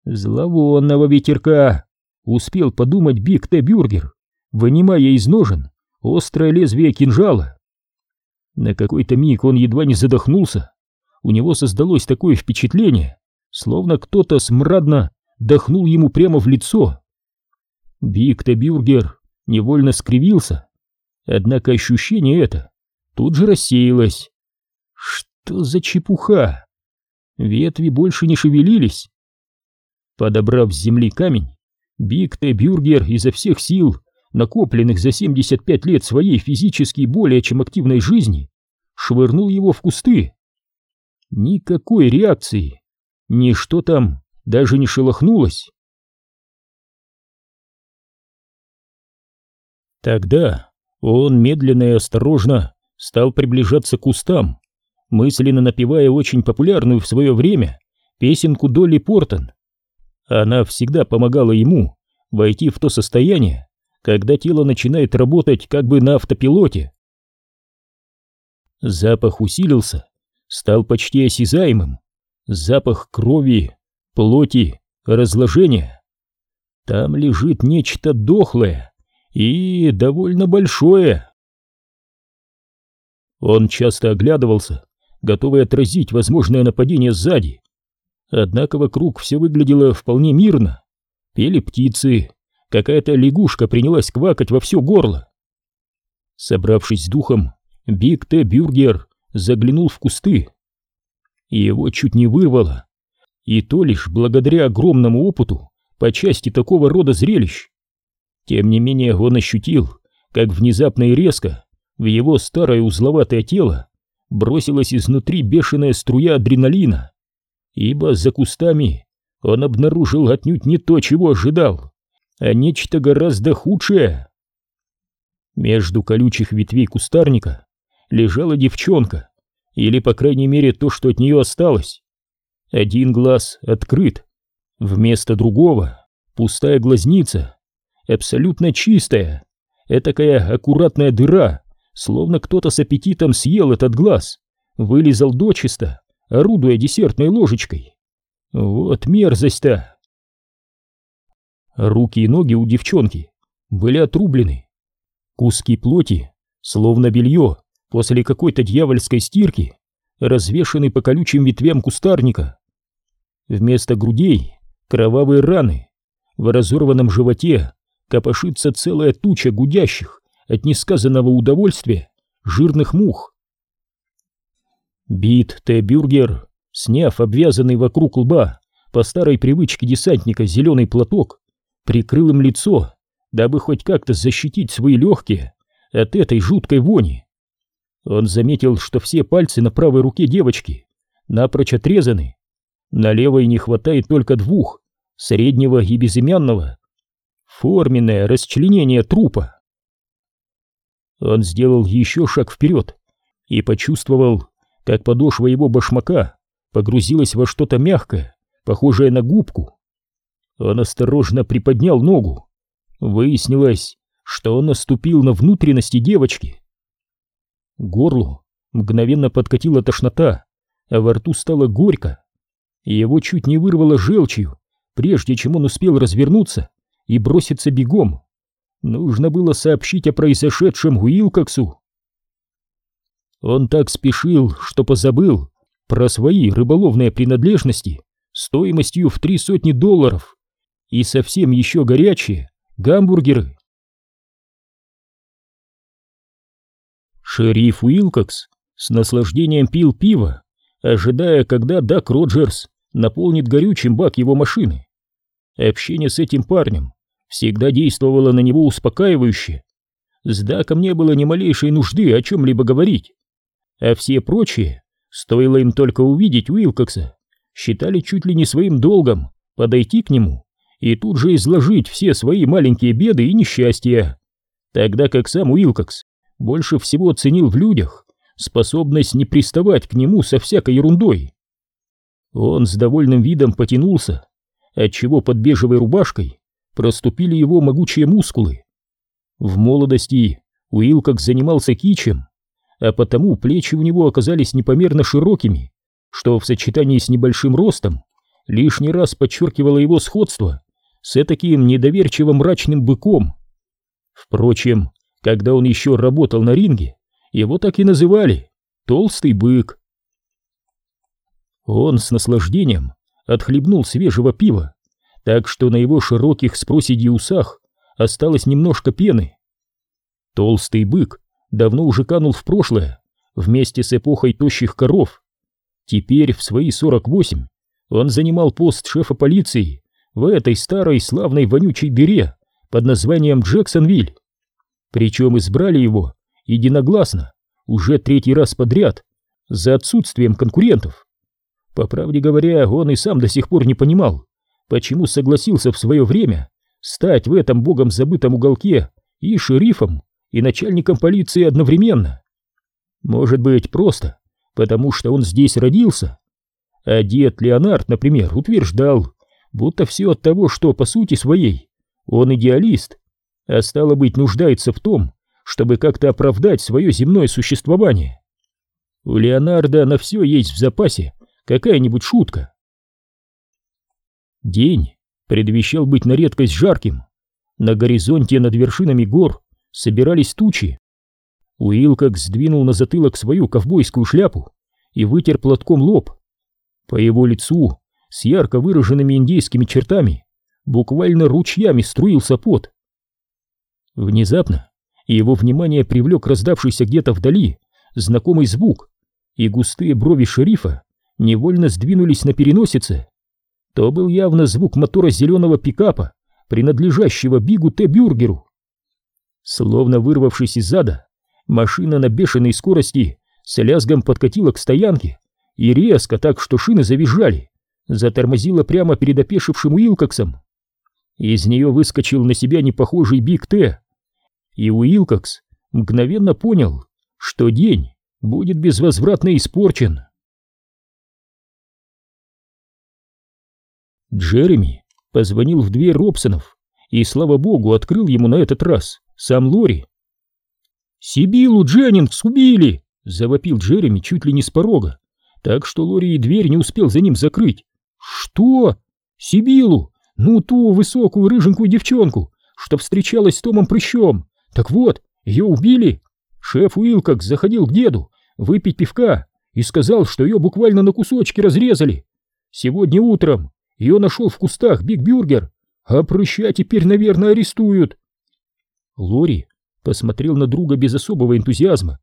Зловонного ветерка, успел подумать Биг Т. Бюргер, вынимая из ножен острое лезвие кинжала. На какой-то миг он едва не задохнулся. У него создалось такое впечатление, словно кто-то смрадно дохнул ему прямо в лицо. Биг Т. Бюргер невольно скривился, однако ощущение это тут же рассеялось. Что за чепуха? Ветви больше не шевелились. Подобрав с земли камень, Биг Т. Бюргер изо всех сил, накопленных за 75 лет своей физически более чем активной жизни, швырнул его в кусты. Никакой реакции. Ничто там даже не шелохнулось. Тогда он медленно и осторожно стал приближаться к кустам, мысленно напевая очень популярную в свое время песенку Долли Портон. Она всегда помогала ему войти в то состояние, когда тело начинает работать как бы на автопилоте. Запах усилился, стал почти осязаемым. Запах крови, плоти, разложения. Там лежит нечто дохлое и довольно большое. Он часто оглядывался, готовый отразить возможное нападение сзади. Однако вокруг все выглядело вполне мирно. Пели птицы, какая-то лягушка принялась квакать во все горло. Собравшись с духом, Биг Т. Бюргер заглянул в кусты. Его чуть не вырвало. И то лишь благодаря огромному опыту по части такого рода зрелищ. Тем не менее он ощутил, как внезапно и резко в его старое узловатое тело бросилась изнутри бешеная струя адреналина, ибо за кустами он обнаружил отнюдь не то, чего ожидал, а нечто гораздо худшее. Между колючих ветвей кустарника лежала девчонка, или, по крайней мере, то, что от нее осталось. Один глаз открыт, вместо другого пустая глазница, абсолютно чистая, этакая аккуратная дыра, словно кто-то с аппетитом съел этот глаз, вылезал дочисто, орудуя десертной ложечкой. Вот мерзость-то! Руки и ноги у девчонки были отрублены. Куски плоти, словно белье, после какой-то дьявольской стирки, развешаны по колючим ветвям кустарника. Вместо грудей кровавые раны, в разорванном животе копошится целая туча гудящих от несказанного удовольствия жирных мух. Бит Т. Бюргер, сняв обвязанный вокруг лба по старой привычке десантника зеленый платок, прикрыл им лицо, дабы хоть как-то защитить свои легкие от этой жуткой вони. Он заметил, что все пальцы на правой руке девочки напрочь отрезаны, на левой не хватает только двух, среднего и безымянного. Форменное расчленение трупа. Он сделал еще шаг вперед и почувствовал, как подошва его башмака погрузилась во что-то мягкое, похожее на губку. Он осторожно приподнял ногу. Выяснилось, что он наступил на внутренности девочки. Горлу мгновенно подкатила тошнота, а во рту стало горько, его чуть не вырвало желчью, прежде чем он успел развернуться и броситься бегом. Нужно было сообщить о произошедшем Уилкоксу. Он так спешил, что позабыл про свои рыболовные принадлежности стоимостью в три сотни долларов и совсем еще горячие гамбургеры. Шериф Уилкокс с наслаждением пил пиво, ожидая, когда Дак Роджерс наполнит горючим бак его машины. Общение с этим парнем всегда действовало на него успокаивающе. С Даком не было ни малейшей нужды о чем-либо говорить а все прочие, стоило им только увидеть Уилкокса, считали чуть ли не своим долгом подойти к нему и тут же изложить все свои маленькие беды и несчастья, тогда как сам Уилкокс больше всего ценил в людях способность не приставать к нему со всякой ерундой. Он с довольным видом потянулся, отчего под бежевой рубашкой проступили его могучие мускулы. В молодости Уилкокс занимался кичем, а потому плечи у него оказались непомерно широкими, что в сочетании с небольшим ростом лишний раз подчеркивало его сходство с таким недоверчивым мрачным быком. Впрочем, когда он еще работал на ринге, его так и называли «толстый бык». Он с наслаждением отхлебнул свежего пива, так что на его широких с усах осталось немножко пены. Толстый бык давно уже канул в прошлое, вместе с эпохой тощих коров. Теперь, в свои 48, он занимал пост шефа полиции в этой старой славной вонючей дыре под названием Джексонвиль. Причем избрали его единогласно, уже третий раз подряд, за отсутствием конкурентов. По правде говоря, он и сам до сих пор не понимал, почему согласился в свое время стать в этом богом забытом уголке и шерифом, и начальником полиции одновременно. Может быть, просто потому, что он здесь родился. А дед Леонард, например, утверждал, будто все от того, что по сути своей он идеалист, а стало быть, нуждается в том, чтобы как-то оправдать свое земное существование. У Леонарда на все есть в запасе какая-нибудь шутка. День предвещал быть на редкость жарким. На горизонте над вершинами гор собирались тучи. Уилкок сдвинул на затылок свою ковбойскую шляпу и вытер платком лоб. По его лицу с ярко выраженными индейскими чертами буквально ручьями струился пот. Внезапно его внимание привлек раздавшийся где-то вдали знакомый звук, и густые брови шерифа невольно сдвинулись на переносице. То был явно звук мотора зеленого пикапа, принадлежащего Бигу Т. Бюргеру. Словно вырвавшись из зада, машина на бешеной скорости с лязгом подкатила к стоянке и резко, так что шины завизжали, затормозила прямо перед опешившим Уилкоксом. Из нее выскочил на себя непохожий Биг Т. И Уилкокс мгновенно понял, что день будет безвозвратно испорчен. Джереми позвонил в дверь Робсонов и, слава богу, открыл ему на этот раз сам Лори. «Сибилу Дженнингс убили!» — завопил Джереми чуть ли не с порога, так что Лори и дверь не успел за ним закрыть. «Что? Сибилу? Ну, ту высокую рыженькую девчонку, что встречалась с Томом Прыщом. Так вот, ее убили. Шеф Уилкокс заходил к деду выпить пивка и сказал, что ее буквально на кусочки разрезали. Сегодня утром ее нашел в кустах Биг Бюргер, а прыща теперь, наверное, арестуют. Лори посмотрел на друга без особого энтузиазма.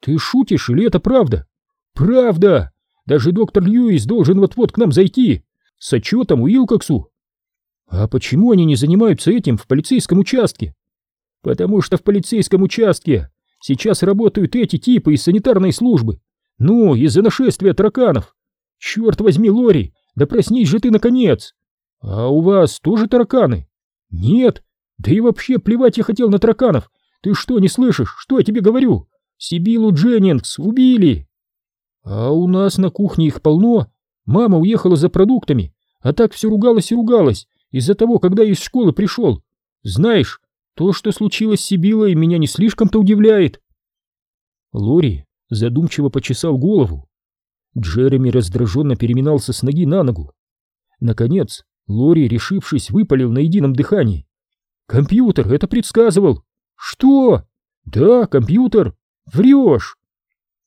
«Ты шутишь или это правда?» «Правда! Даже доктор Льюис должен вот-вот к нам зайти с отчетом Уилкоксу а почему они не занимаются этим в полицейском участке? Потому что в полицейском участке сейчас работают эти типы из санитарной службы. Ну, из-за нашествия тараканов. Черт возьми, Лори, да проснись же ты наконец. А у вас тоже тараканы? Нет. Да и вообще плевать я хотел на тараканов. Ты что, не слышишь, что я тебе говорю? Сибилу Дженнингс убили. А у нас на кухне их полно. Мама уехала за продуктами, а так все ругалась и ругалась из-за того, когда я из школы пришел. Знаешь, то, что случилось с Сибилой, меня не слишком-то удивляет. Лори задумчиво почесал голову. Джереми раздраженно переминался с ноги на ногу. Наконец, Лори, решившись, выпалил на едином дыхании. «Компьютер это предсказывал!» «Что?» «Да, компьютер! Врешь!»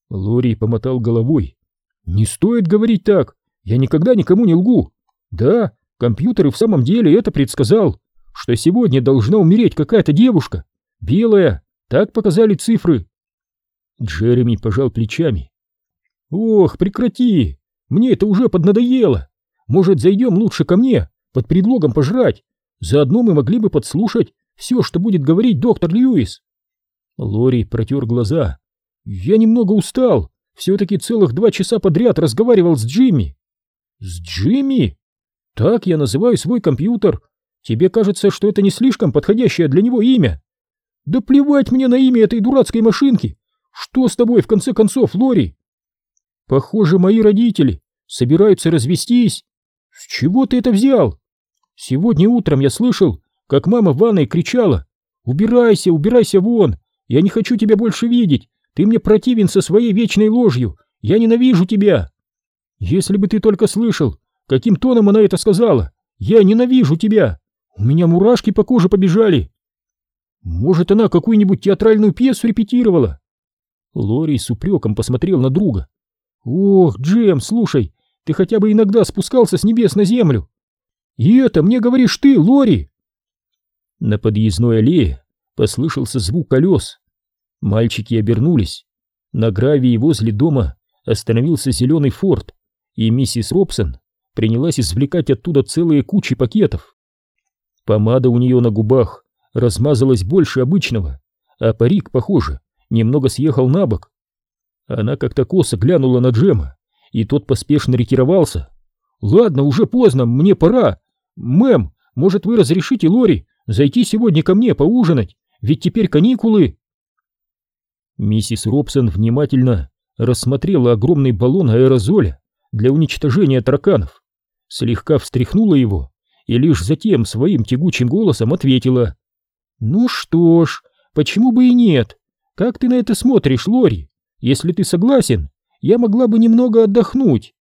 Лори помотал головой. «Не стоит говорить так! Я никогда никому не лгу! Да, Компьютер и в самом деле это предсказал, что сегодня должна умереть какая-то девушка, белая, так показали цифры. Джереми пожал плечами. Ох, прекрати, мне это уже поднадоело. Может, зайдем лучше ко мне, под предлогом пожрать. Заодно мы могли бы подслушать все, что будет говорить доктор Льюис. Лори протер глаза. Я немного устал, все-таки целых два часа подряд разговаривал с Джимми. С Джимми? Так я называю свой компьютер. Тебе кажется, что это не слишком подходящее для него имя? Да плевать мне на имя этой дурацкой машинки. Что с тобой в конце концов, Лори? Похоже, мои родители собираются развестись. С чего ты это взял? Сегодня утром я слышал, как мама в ванной кричала. «Убирайся, убирайся вон! Я не хочу тебя больше видеть! Ты мне противен со своей вечной ложью! Я ненавижу тебя!» Если бы ты только слышал, Каким тоном она это сказала? Я ненавижу тебя! У меня мурашки по коже побежали! Может, она какую-нибудь театральную пьесу репетировала? Лори с упреком посмотрел на друга. Ох, Джем, слушай, ты хотя бы иногда спускался с небес на землю. И это мне говоришь ты, Лори! На подъездной аллее послышался звук колес. Мальчики обернулись. На гравии возле дома остановился зеленый форт, и миссис Робсон принялась извлекать оттуда целые кучи пакетов. Помада у нее на губах размазалась больше обычного, а парик, похоже, немного съехал на бок. Она как-то косо глянула на Джема, и тот поспешно ретировался. «Ладно, уже поздно, мне пора. Мэм, может, вы разрешите Лори зайти сегодня ко мне поужинать, ведь теперь каникулы?» Миссис Робсон внимательно рассмотрела огромный баллон аэрозоля для уничтожения тараканов слегка встряхнула его и лишь затем своим тягучим голосом ответила. «Ну что ж, почему бы и нет? Как ты на это смотришь, Лори? Если ты согласен, я могла бы немного отдохнуть».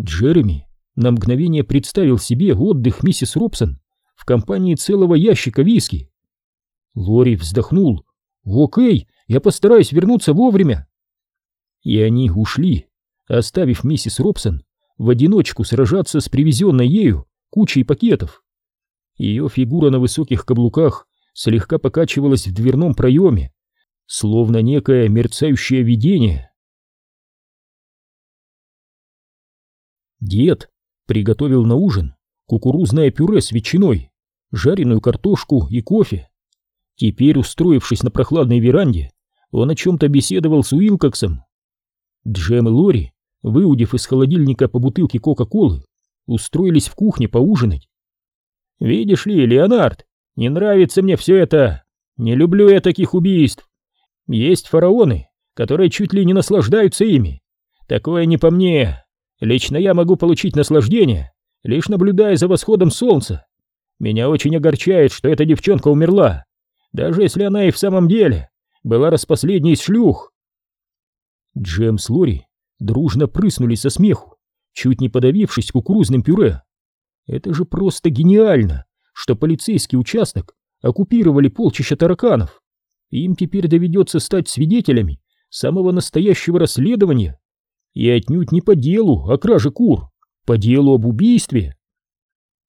Джереми на мгновение представил себе отдых миссис Робсон в компании целого ящика виски. Лори вздохнул. «Окей, я постараюсь вернуться вовремя». И они ушли, оставив миссис Робсон в одиночку сражаться с привезенной ею кучей пакетов. Ее фигура на высоких каблуках слегка покачивалась в дверном проеме, словно некое мерцающее видение. Дед приготовил на ужин кукурузное пюре с ветчиной, жареную картошку и кофе. Теперь, устроившись на прохладной веранде, он о чем-то беседовал с Уилкоксом. Джем и Лори выудив из холодильника по бутылке Кока-Колы, устроились в кухне поужинать. «Видишь ли, Леонард, не нравится мне все это. Не люблю я таких убийств. Есть фараоны, которые чуть ли не наслаждаются ими. Такое не по мне. Лично я могу получить наслаждение, лишь наблюдая за восходом солнца. Меня очень огорчает, что эта девчонка умерла, даже если она и в самом деле была распоследней из шлюх. Джем с Лори дружно прыснули со смеху, чуть не подавившись кукурузным пюре. Это же просто гениально, что полицейский участок оккупировали полчища тараканов. Им теперь доведется стать свидетелями самого настоящего расследования. И отнюдь не по делу о краже кур, по делу об убийстве.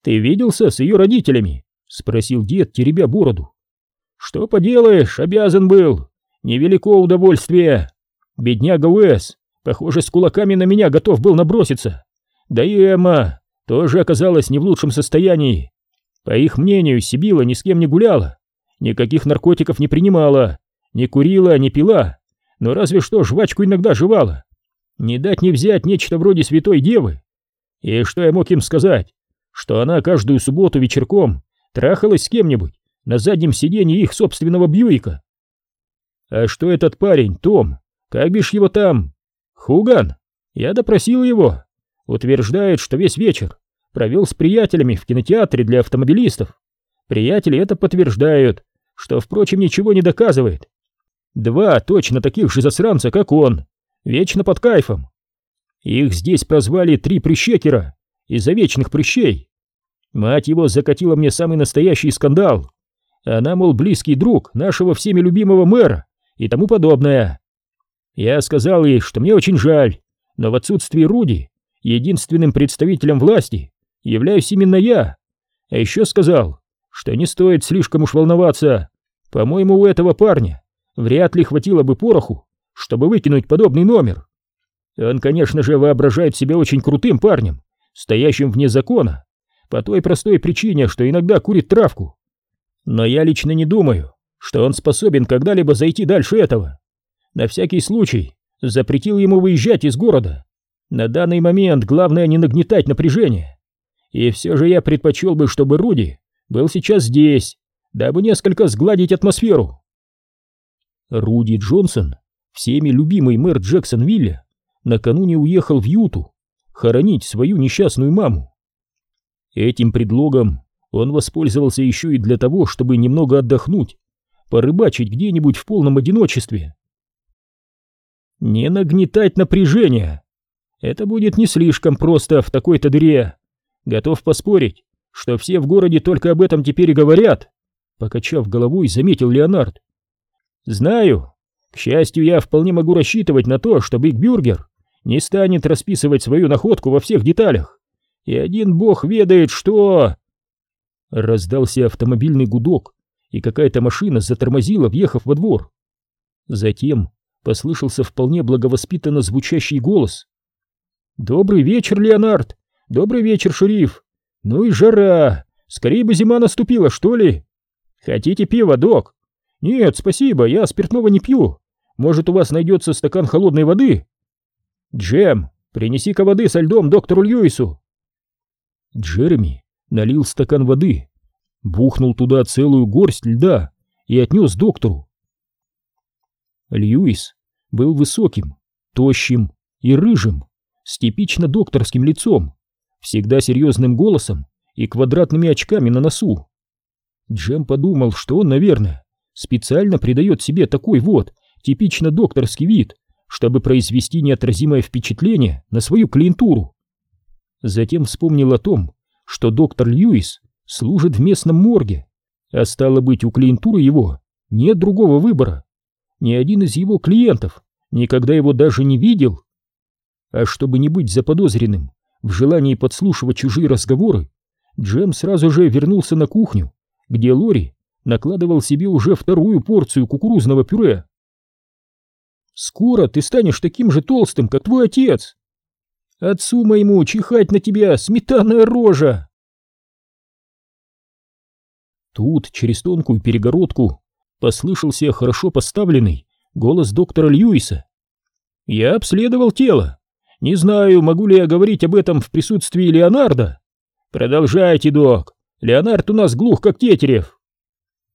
«Ты виделся с ее родителями?» — спросил дед, теребя бороду. «Что поделаешь, обязан был. Невелико удовольствие. Бедняга Уэс, похоже, с кулаками на меня готов был наброситься. Да и Эмма тоже оказалась не в лучшем состоянии. По их мнению, Сибила ни с кем не гуляла, никаких наркотиков не принимала, не курила, не пила, но разве что жвачку иногда жевала. Не дать не взять нечто вроде святой девы. И что я мог им сказать? Что она каждую субботу вечерком трахалась с кем-нибудь на заднем сиденье их собственного Бьюика. А что этот парень, Том, как бишь его там? Хуган? Я допросил его. Утверждает, что весь вечер провел с приятелями в кинотеатре для автомобилистов. Приятели это подтверждают, что, впрочем, ничего не доказывает. Два точно таких же засранца, как он, вечно под кайфом. Их здесь прозвали три прищекера из-за вечных прыщей. Мать его закатила мне самый настоящий скандал. Она, мол, близкий друг нашего всеми любимого мэра и тому подобное. Я сказал ей, что мне очень жаль, но в отсутствии Руди единственным представителем власти являюсь именно я. А еще сказал, что не стоит слишком уж волноваться. По-моему, у этого парня вряд ли хватило бы пороху, чтобы выкинуть подобный номер. Он, конечно же, воображает себя очень крутым парнем, стоящим вне закона, по той простой причине, что иногда курит травку. Но я лично не думаю, что он способен когда-либо зайти дальше этого. На всякий случай запретил ему выезжать из города. На данный момент главное не нагнетать напряжение. И все же я предпочел бы, чтобы Руди был сейчас здесь, дабы несколько сгладить атмосферу. Руди Джонсон, всеми любимый мэр Джексонвилля, накануне уехал в Юту хоронить свою несчастную маму. Этим предлогом он воспользовался еще и для того, чтобы немного отдохнуть, порыбачить где-нибудь в полном одиночестве. Не нагнетать напряжение. Это будет не слишком просто в такой-то дыре. Готов поспорить, что все в городе только об этом теперь и говорят, покачав головой, заметил Леонард. Знаю. К счастью, я вполне могу рассчитывать на то, что Биг Бюргер не станет расписывать свою находку во всех деталях. И один бог ведает, что... Раздался автомобильный гудок, и какая-то машина затормозила, въехав во двор. Затем послышался вполне благовоспитанно звучащий голос. «Добрый вечер, Леонард! «Добрый вечер, шериф! Ну и жара! Скорее бы зима наступила, что ли? Хотите пива, док? Нет, спасибо, я спиртного не пью. Может, у вас найдется стакан холодной воды? Джем, принеси-ка воды со льдом доктору Льюису!» Джереми налил стакан воды, бухнул туда целую горсть льда и отнес доктору. Льюис был высоким, тощим и рыжим, с типично докторским лицом, всегда серьезным голосом и квадратными очками на носу. Джем подумал, что он, наверное, специально придает себе такой вот, типично докторский вид, чтобы произвести неотразимое впечатление на свою клиентуру. Затем вспомнил о том, что доктор Льюис служит в местном морге, а стало быть, у клиентуры его нет другого выбора. Ни один из его клиентов никогда его даже не видел. А чтобы не быть заподозренным в желании подслушивать чужие разговоры, Джем сразу же вернулся на кухню, где Лори накладывал себе уже вторую порцию кукурузного пюре. «Скоро ты станешь таким же толстым, как твой отец! Отцу моему чихать на тебя, сметанная рожа!» Тут, через тонкую перегородку, послышался хорошо поставленный голос доктора Льюиса. «Я обследовал тело. Не знаю, могу ли я говорить об этом в присутствии Леонардо. Продолжайте, док. Леонард у нас глух, как тетерев.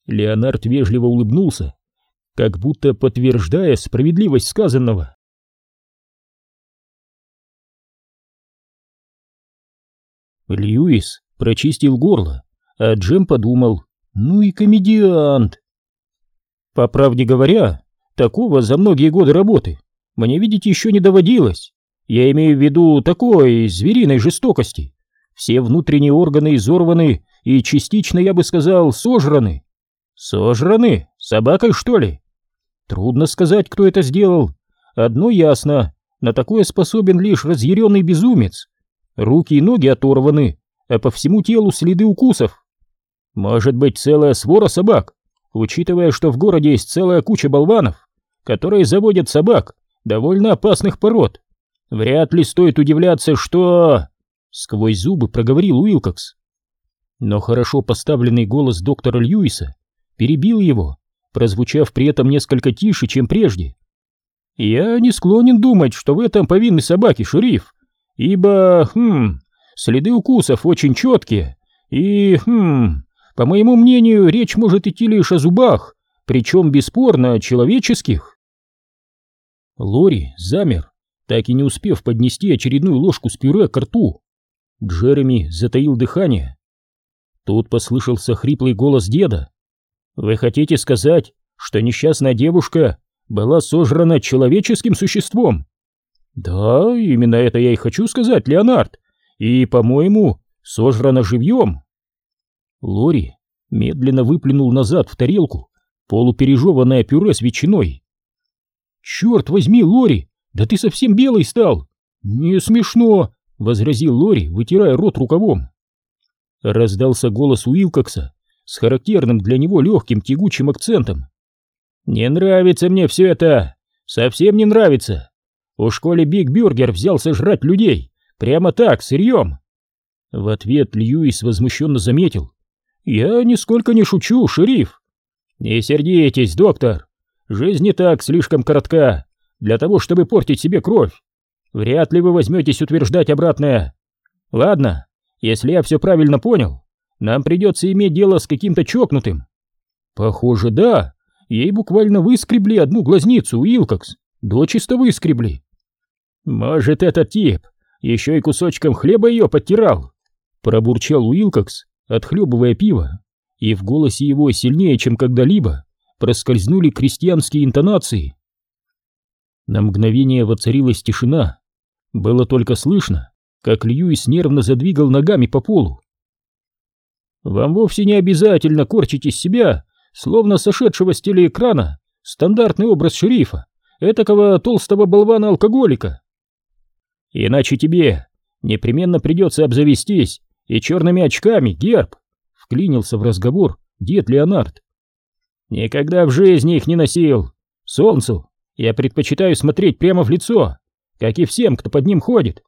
Леонард вежливо улыбнулся, как будто подтверждая справедливость сказанного. Льюис прочистил горло, а Джем подумал, ну и комедиант. По правде говоря, такого за многие годы работы мне видеть еще не доводилось. Я имею в виду такой звериной жестокости. Все внутренние органы изорваны и частично, я бы сказал, сожраны. Сожраны? Собакой, что ли? Трудно сказать, кто это сделал. Одно ясно, на такое способен лишь разъяренный безумец. Руки и ноги оторваны, а по всему телу следы укусов. Может быть, целая свора собак, учитывая, что в городе есть целая куча болванов, которые заводят собак довольно опасных пород. Вряд ли стоит удивляться, что... Сквозь зубы проговорил Уилкокс. Но хорошо поставленный голос доктора Льюиса перебил его, прозвучав при этом несколько тише, чем прежде. «Я не склонен думать, что в этом повинны собаки, шериф, ибо, хм, следы укусов очень четкие, и, хм, по моему мнению, речь может идти лишь о зубах, причем бесспорно человеческих». Лори замер, так и не успев поднести очередную ложку с пюре к рту. Джереми затаил дыхание. Тут послышался хриплый голос деда. «Вы хотите сказать, что несчастная девушка была сожрана человеческим существом?» «Да, именно это я и хочу сказать, Леонард. И, по-моему, сожрана живьем». Лори медленно выплюнул назад в тарелку полупережеванное пюре с ветчиной. «Черт возьми, Лори, да ты совсем белый стал!» «Не смешно!» — возразил Лори, вытирая рот рукавом. Раздался голос Уилкокса с характерным для него легким тягучим акцентом. «Не нравится мне все это! Совсем не нравится! У школе Биг Бюргер взялся жрать людей! Прямо так, сырьем!» В ответ Льюис возмущенно заметил. «Я нисколько не шучу, шериф!» «Не сердитесь, доктор! Жизнь не так слишком коротка для того, чтобы портить себе кровь. Вряд ли вы возьметесь утверждать обратное. Ладно, если я все правильно понял, нам придется иметь дело с каким-то чокнутым. Похоже, да. Ей буквально выскребли одну глазницу, Уилкокс. Дочисто выскребли. Может, этот тип еще и кусочком хлеба ее подтирал? Пробурчал Уилкокс, отхлебывая пиво, и в голосе его сильнее, чем когда-либо, проскользнули крестьянские интонации. На мгновение воцарилась тишина. Было только слышно, как Льюис нервно задвигал ногами по полу. «Вам вовсе не обязательно корчить из себя, словно сошедшего с телеэкрана, стандартный образ шерифа, этакого толстого болвана-алкоголика. Иначе тебе непременно придется обзавестись и черными очками, герб», — вклинился в разговор дед Леонард. «Никогда в жизни их не носил. Солнцу я предпочитаю смотреть прямо в лицо, как и всем, кто под ним ходит.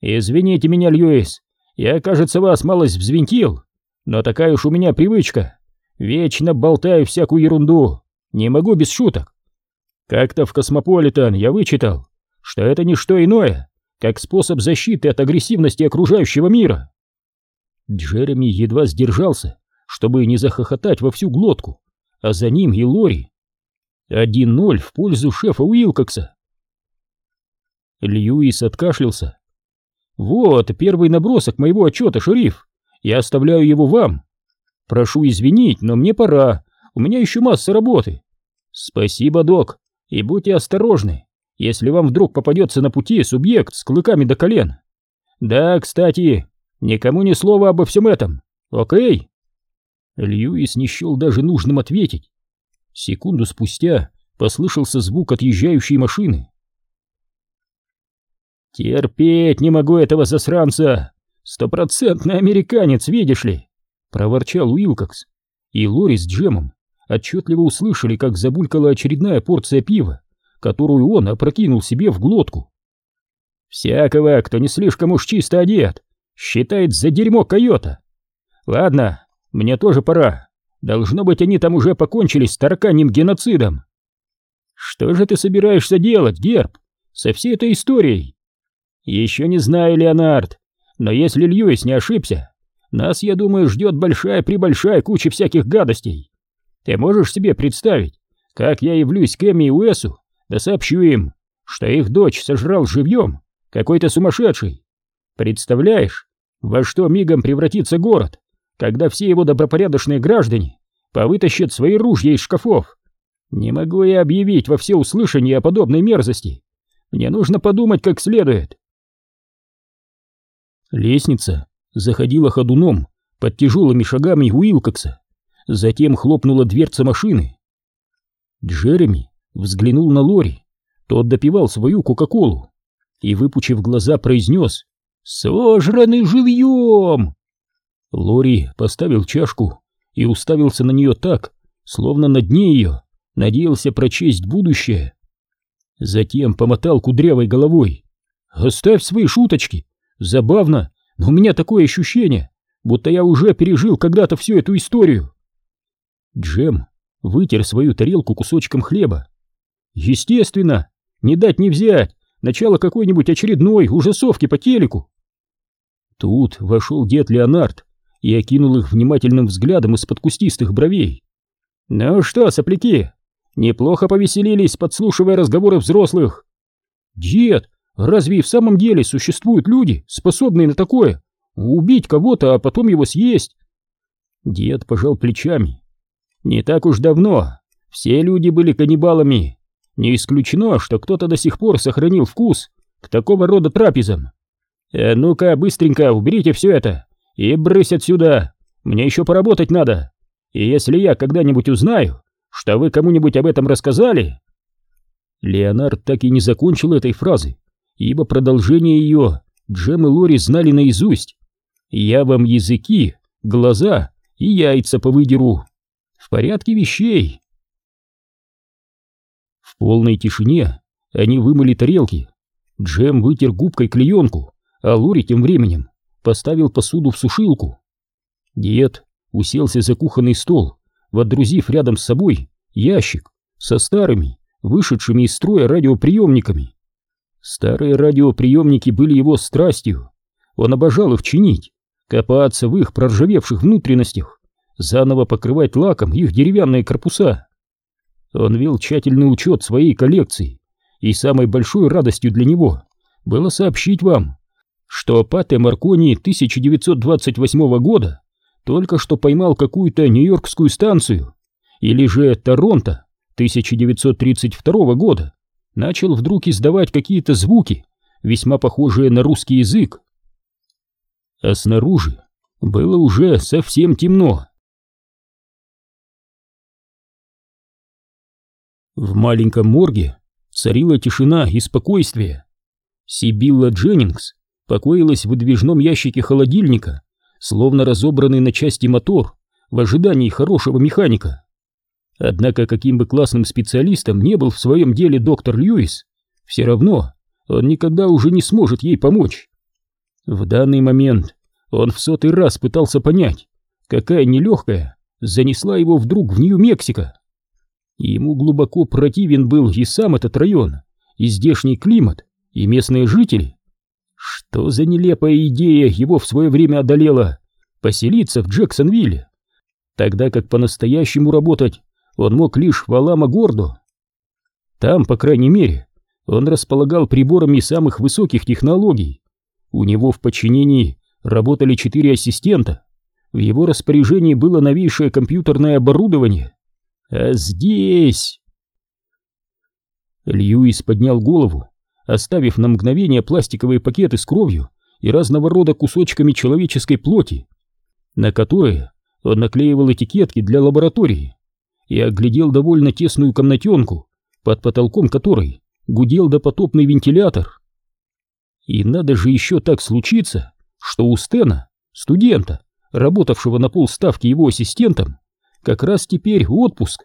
«Извините меня, Льюис, я, кажется, вас малость взвинтил, но такая уж у меня привычка. Вечно болтаю всякую ерунду, не могу без шуток. Как-то в Космополитен я вычитал, что это не что иное, как способ защиты от агрессивности окружающего мира». Джереми едва сдержался, чтобы не захохотать во всю глотку, а за ним и Лори. Один ноль в пользу шефа Уилкокса. Льюис откашлялся вот первый набросок моего отчета, шериф. Я оставляю его вам. Прошу извинить, но мне пора. У меня еще масса работы. Спасибо, док. И будьте осторожны, если вам вдруг попадется на пути субъект с клыками до колен. Да, кстати, никому ни слова обо всем этом. Окей? Льюис не счел даже нужным ответить. Секунду спустя послышался звук отъезжающей машины. «Терпеть не могу этого засранца! Стопроцентный американец, видишь ли!» — проворчал Уилкокс. И Лори с Джемом отчетливо услышали, как забулькала очередная порция пива, которую он опрокинул себе в глотку. «Всякого, кто не слишком уж чисто одет, считает за дерьмо койота. Ладно, мне тоже пора. Должно быть, они там уже покончили с тараканьим геноцидом. Что же ты собираешься делать, Герб, со всей этой историей?» «Еще не знаю, Леонард, но если Льюис не ошибся, нас, я думаю, ждет большая-пребольшая куча всяких гадостей. Ты можешь себе представить, как я явлюсь к Эмми и Уэсу, да сообщу им, что их дочь сожрал живьем какой-то сумасшедший. Представляешь, во что мигом превратится город, когда все его добропорядочные граждане повытащат свои ружья из шкафов? Не могу я объявить во всеуслышание о подобной мерзости. Мне нужно подумать как следует. Лестница заходила ходуном под тяжелыми шагами Уилкокса. Затем хлопнула дверца машины. Джереми взглянул на Лори. Тот допивал свою Кока-Колу и, выпучив глаза, произнес «Сожраны живьем!» Лори поставил чашку и уставился на нее так, словно на дне ее надеялся прочесть будущее. Затем помотал кудрявой головой. «Оставь свои шуточки! Забавно, но у меня такое ощущение, будто я уже пережил когда-то всю эту историю!» Джем вытер свою тарелку кусочком хлеба. «Естественно, не дать не взять, начало какой-нибудь очередной ужасовки по телеку!» Тут вошел дед Леонард и окинул их внимательным взглядом из-под кустистых бровей. «Ну что, сопляки, неплохо повеселились, подслушивая разговоры взрослых?» «Дед, разве и в самом деле существуют люди, способные на такое? Убить кого-то, а потом его съесть?» Дед пожал плечами. «Не так уж давно все люди были каннибалами. Не исключено, что кто-то до сих пор сохранил вкус к такого рода трапезам. «Э, ну-ка, быстренько уберите все это и брысь отсюда, мне еще поработать надо. И если я когда-нибудь узнаю, что вы кому-нибудь об этом рассказали...» Леонард так и не закончил этой фразы, ибо продолжение ее Джем и Лори знали наизусть. «Я вам языки, глаза и яйца повыдеру. В порядке вещей». В полной тишине они вымыли тарелки. Джем вытер губкой клеенку, а Лори тем временем поставил посуду в сушилку. Дед уселся за кухонный стол, водрузив рядом с собой ящик со старыми, вышедшими из строя радиоприемниками. Старые радиоприемники были его страстью. Он обожал их чинить, копаться в их проржавевших внутренностях, заново покрывать лаком их деревянные корпуса. Он вел тщательный учет своей коллекции, и самой большой радостью для него было сообщить вам, что Пате Маркони 1928 года только что поймал какую-то нью-йоркскую станцию, или же Торонто 1932 года начал вдруг издавать какие-то звуки, весьма похожие на русский язык. А снаружи было уже совсем темно. В маленьком морге царила тишина и спокойствие. Сибилла Дженнингс покоилась в выдвижном ящике холодильника, словно разобранный на части мотор в ожидании хорошего механика. Однако каким бы классным специалистом не был в своем деле доктор Льюис, все равно он никогда уже не сможет ей помочь. В данный момент он в сотый раз пытался понять, какая нелегкая занесла его вдруг в Нью-Мексико. Ему глубоко противен был и сам этот район, и здешний климат, и местные жители. Что за нелепая идея его в свое время одолела поселиться в Джексонвилле, тогда как по-настоящему работать он мог лишь в Аламо-Гордо. Там, по крайней мере, он располагал приборами самых высоких технологий. У него в подчинении работали четыре ассистента, в его распоряжении было новейшее компьютерное оборудование. А здесь... Льюис поднял голову оставив на мгновение пластиковые пакеты с кровью и разного рода кусочками человеческой плоти, на которые он наклеивал этикетки для лаборатории, и оглядел довольно тесную комнатенку, под потолком которой гудел допотопный вентилятор. И надо же еще так случиться, что у Стена, студента, работавшего на полставки его ассистентом, как раз теперь отпуск.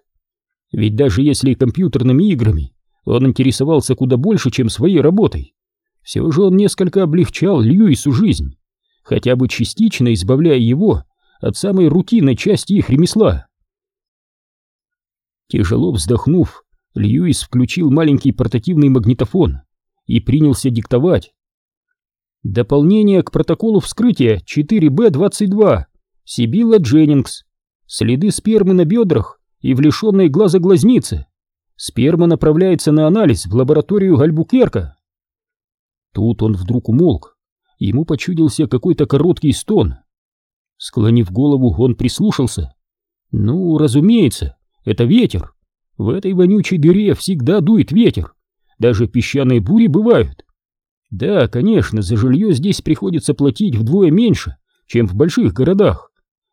Ведь даже если компьютерными играми он интересовался куда больше, чем своей работой. Все же он несколько облегчал Льюису жизнь, хотя бы частично избавляя его от самой рутинной части их ремесла. Тяжело вздохнув, Льюис включил маленький портативный магнитофон и принялся диктовать. Дополнение к протоколу вскрытия 4Б-22. Сибилла Дженнингс. Следы спермы на бедрах и в лишенной глаза глазнице. Сперма направляется на анализ в лабораторию Гальбукерка. Тут он вдруг умолк. Ему почудился какой-то короткий стон. Склонив голову, он прислушался. Ну, разумеется, это ветер. В этой вонючей дыре всегда дует ветер. Даже песчаные бури бывают. Да, конечно, за жилье здесь приходится платить вдвое меньше, чем в больших городах.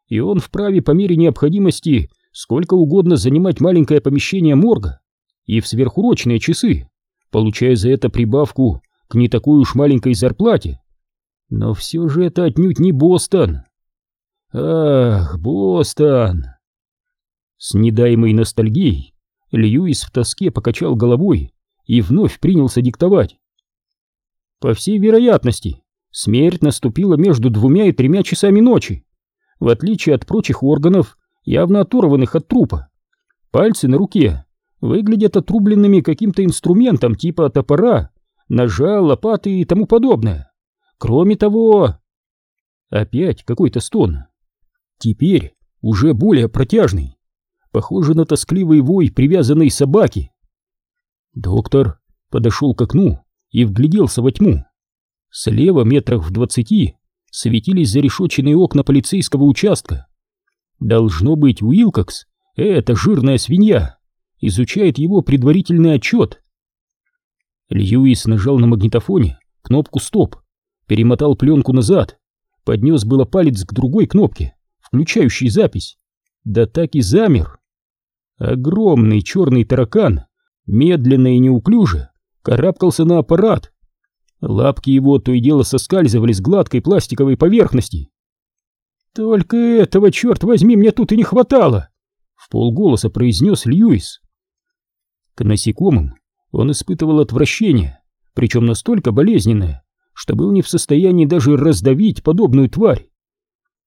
И он вправе по мере необходимости сколько угодно занимать маленькое помещение морга и в сверхурочные часы, получая за это прибавку к не такой уж маленькой зарплате. Но все же это отнюдь не Бостон. Ах, Бостон! С недаемой ностальгией Льюис в тоске покачал головой и вновь принялся диктовать. По всей вероятности, смерть наступила между двумя и тремя часами ночи. В отличие от прочих органов, явно оторванных от трупа, пальцы на руке выглядят отрубленными каким-то инструментом типа топора, ножа, лопаты и тому подобное. Кроме того... Опять какой-то стон. Теперь уже более протяжный. Похоже на тоскливый вой привязанной собаки. Доктор подошел к окну и вгляделся во тьму. Слева метрах в двадцати светились зарешоченные окна полицейского участка. Должно быть, Уилкокс, эта жирная свинья, изучает его предварительный отчет. Льюис нажал на магнитофоне кнопку «Стоп», перемотал пленку назад, поднес было палец к другой кнопке, включающей запись, да так и замер. Огромный черный таракан, медленно и неуклюже, карабкался на аппарат. Лапки его то и дело соскальзывали с гладкой пластиковой поверхности. «Только этого, черт возьми, мне тут и не хватало!» В полголоса произнес Льюис. К насекомым он испытывал отвращение, причем настолько болезненное, что был не в состоянии даже раздавить подобную тварь.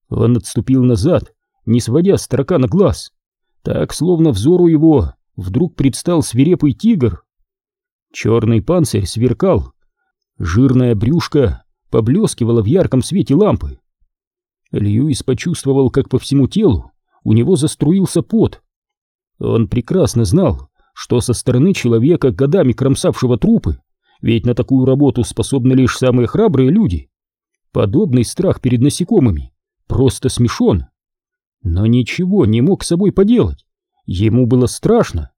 Он отступил назад, не сводя с таракана глаз, так, словно взору его вдруг предстал свирепый тигр. Черный панцирь сверкал, жирная брюшка поблескивала в ярком свете лампы. Льюис почувствовал, как по всему телу у него заструился пот. Он прекрасно знал, что со стороны человека, годами кромсавшего трупы, ведь на такую работу способны лишь самые храбрые люди, подобный страх перед насекомыми просто смешон. Но ничего не мог с собой поделать, ему было страшно.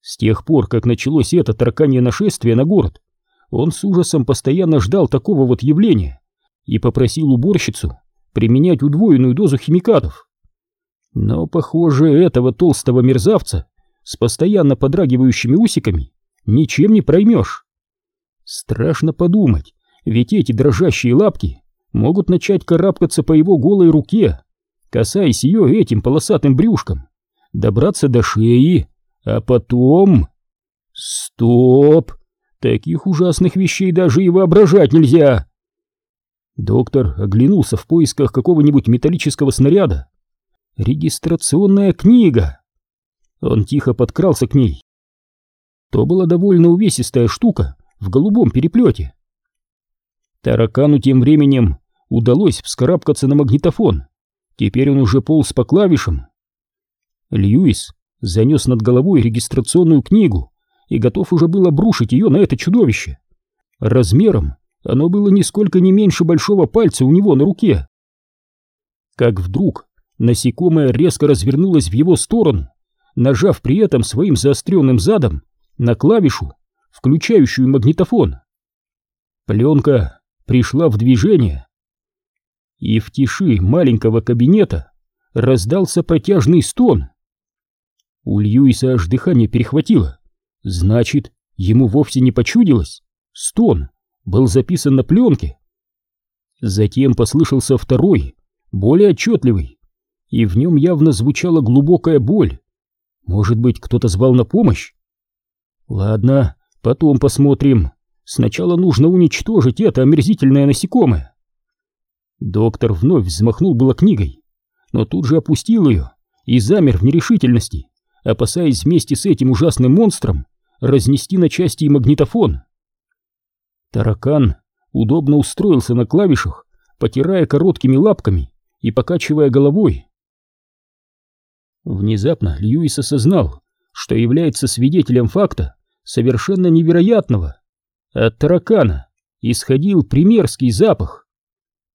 С тех пор, как началось это тараканье нашествие на город, он с ужасом постоянно ждал такого вот явления и попросил уборщицу применять удвоенную дозу химикатов. Но, похоже, этого толстого мерзавца с постоянно подрагивающими усиками ничем не проймешь. Страшно подумать, ведь эти дрожащие лапки могут начать карабкаться по его голой руке, касаясь ее этим полосатым брюшком, добраться до шеи, а потом... Стоп! Таких ужасных вещей даже и воображать нельзя! Доктор оглянулся в поисках какого-нибудь металлического снаряда. Регистрационная книга! Он тихо подкрался к ней. То была довольно увесистая штука в голубом переплете. Таракану тем временем удалось вскарабкаться на магнитофон. Теперь он уже полз по клавишам. Льюис занес над головой регистрационную книгу и готов уже был обрушить ее на это чудовище. Размером оно было нисколько не меньше большого пальца у него на руке. Как вдруг насекомое резко развернулось в его сторону, нажав при этом своим заостренным задом на клавишу, включающую магнитофон. Пленка пришла в движение, и в тиши маленького кабинета раздался протяжный стон. У Льюиса аж дыхание перехватило. Значит, ему вовсе не почудилось. Стон был записан на пленке. Затем послышался второй, более отчетливый, и в нем явно звучала глубокая боль. Может быть, кто-то звал на помощь? Ладно, потом посмотрим. Сначала нужно уничтожить это омерзительное насекомое. Доктор вновь взмахнул было книгой, но тут же опустил ее и замер в нерешительности, опасаясь вместе с этим ужасным монстром разнести на части и магнитофон. Таракан удобно устроился на клавишах, потирая короткими лапками и покачивая головой. Внезапно Льюис осознал, что является свидетелем факта совершенно невероятного. От таракана исходил примерский запах.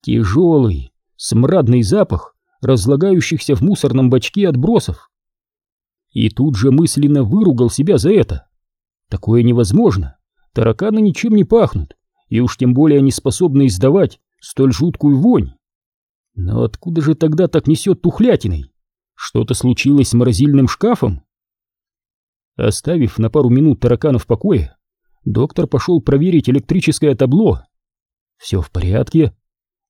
Тяжелый, смрадный запах разлагающихся в мусорном бачке отбросов. И тут же мысленно выругал себя за это. Такое невозможно. Тараканы ничем не пахнут, и уж тем более не способны издавать столь жуткую вонь. Но откуда же тогда так несет тухлятиной? Что-то случилось с морозильным шкафом? Оставив на пару минут таракана в покое, доктор пошел проверить электрическое табло. Все в порядке,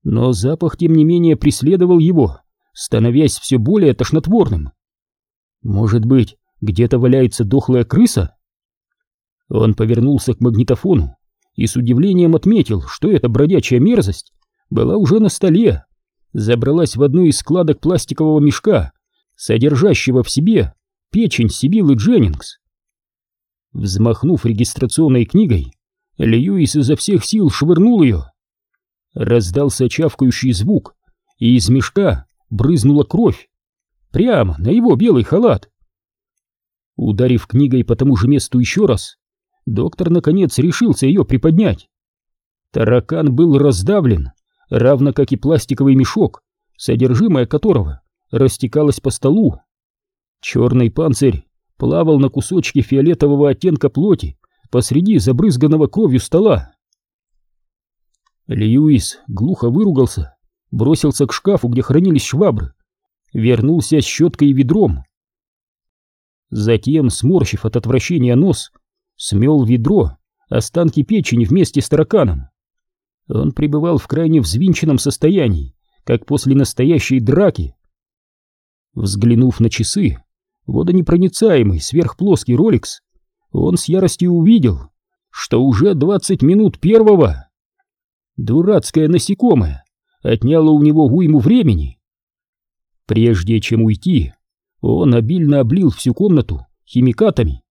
но запах, тем не менее, преследовал его, становясь все более тошнотворным. Может быть, где-то валяется дохлая крыса? Он повернулся к магнитофону и с удивлением отметил, что эта бродячая мерзость была уже на столе, забралась в одну из складок пластикового мешка, содержащего в себе печень Сибилы Дженнингс. Взмахнув регистрационной книгой, Льюис изо всех сил швырнул ее. Раздался чавкающий звук, и из мешка брызнула кровь. Прямо на его белый халат. Ударив книгой по тому же месту еще раз, доктор наконец решился ее приподнять. Таракан был раздавлен, равно как и пластиковый мешок, содержимое которого растекалось по столу. Черный панцирь плавал на кусочке фиолетового оттенка плоти посреди забрызганного кровью стола. Льюис глухо выругался, бросился к шкафу, где хранились швабры, вернулся с щеткой и ведром. Затем, сморщив от отвращения нос, смел ведро останки печени вместе с тараканом. Он пребывал в крайне взвинченном состоянии, как после настоящей драки. Взглянув на часы, водонепроницаемый сверхплоский роликс, он с яростью увидел, что уже двадцать минут первого. Дурацкое насекомое отняло у него уйму времени. Прежде чем уйти, он обильно облил всю комнату химикатами.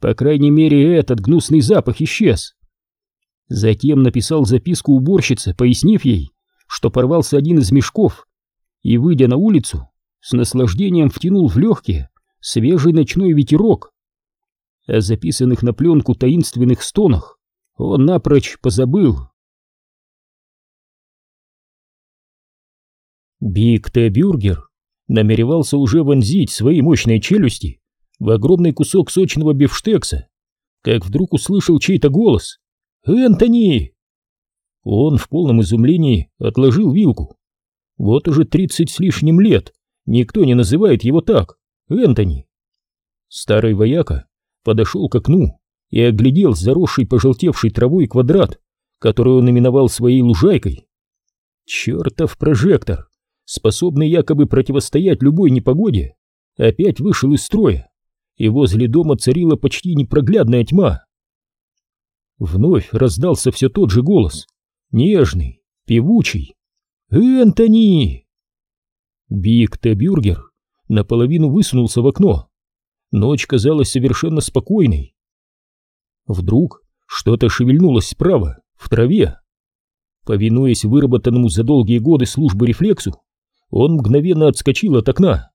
По крайней мере, этот гнусный запах исчез. Затем написал записку уборщице, пояснив ей, что порвался один из мешков, и, выйдя на улицу, с наслаждением втянул в легкие свежий ночной ветерок. О записанных на пленку таинственных стонах он напрочь позабыл. Биг Т. Бюргер намеревался уже вонзить свои мощные челюсти в огромный кусок сочного бифштекса, как вдруг услышал чей-то голос. «Энтони!» Он в полном изумлении отложил вилку. Вот уже тридцать с лишним лет никто не называет его так, Энтони. Старый вояка подошел к окну и оглядел заросший пожелтевшей травой квадрат, который он именовал своей лужайкой. Чертов прожектор, способный якобы противостоять любой непогоде, опять вышел из строя, и возле дома царила почти непроглядная тьма. Вновь раздался все тот же голос, нежный, певучий. «Энтони!» Биг Т. Бюргер наполовину высунулся в окно. Ночь казалась совершенно спокойной. Вдруг что-то шевельнулось справа, в траве. Повинуясь выработанному за долгие годы службы рефлексу, он мгновенно отскочил от окна.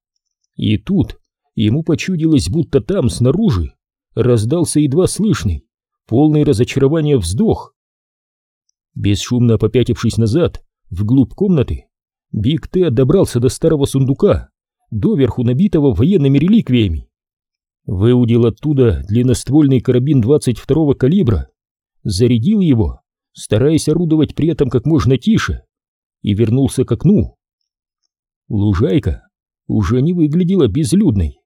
И тут ему почудилось, будто там, снаружи, раздался едва слышный, полный разочарования вздох. Бесшумно попятившись назад, вглубь комнаты, Биг Т добрался до старого сундука, доверху набитого военными реликвиями. Выудил оттуда длинноствольный карабин 22-го калибра, зарядил его, стараясь орудовать при этом как можно тише, и вернулся к окну. Лужайка уже не выглядела безлюдной.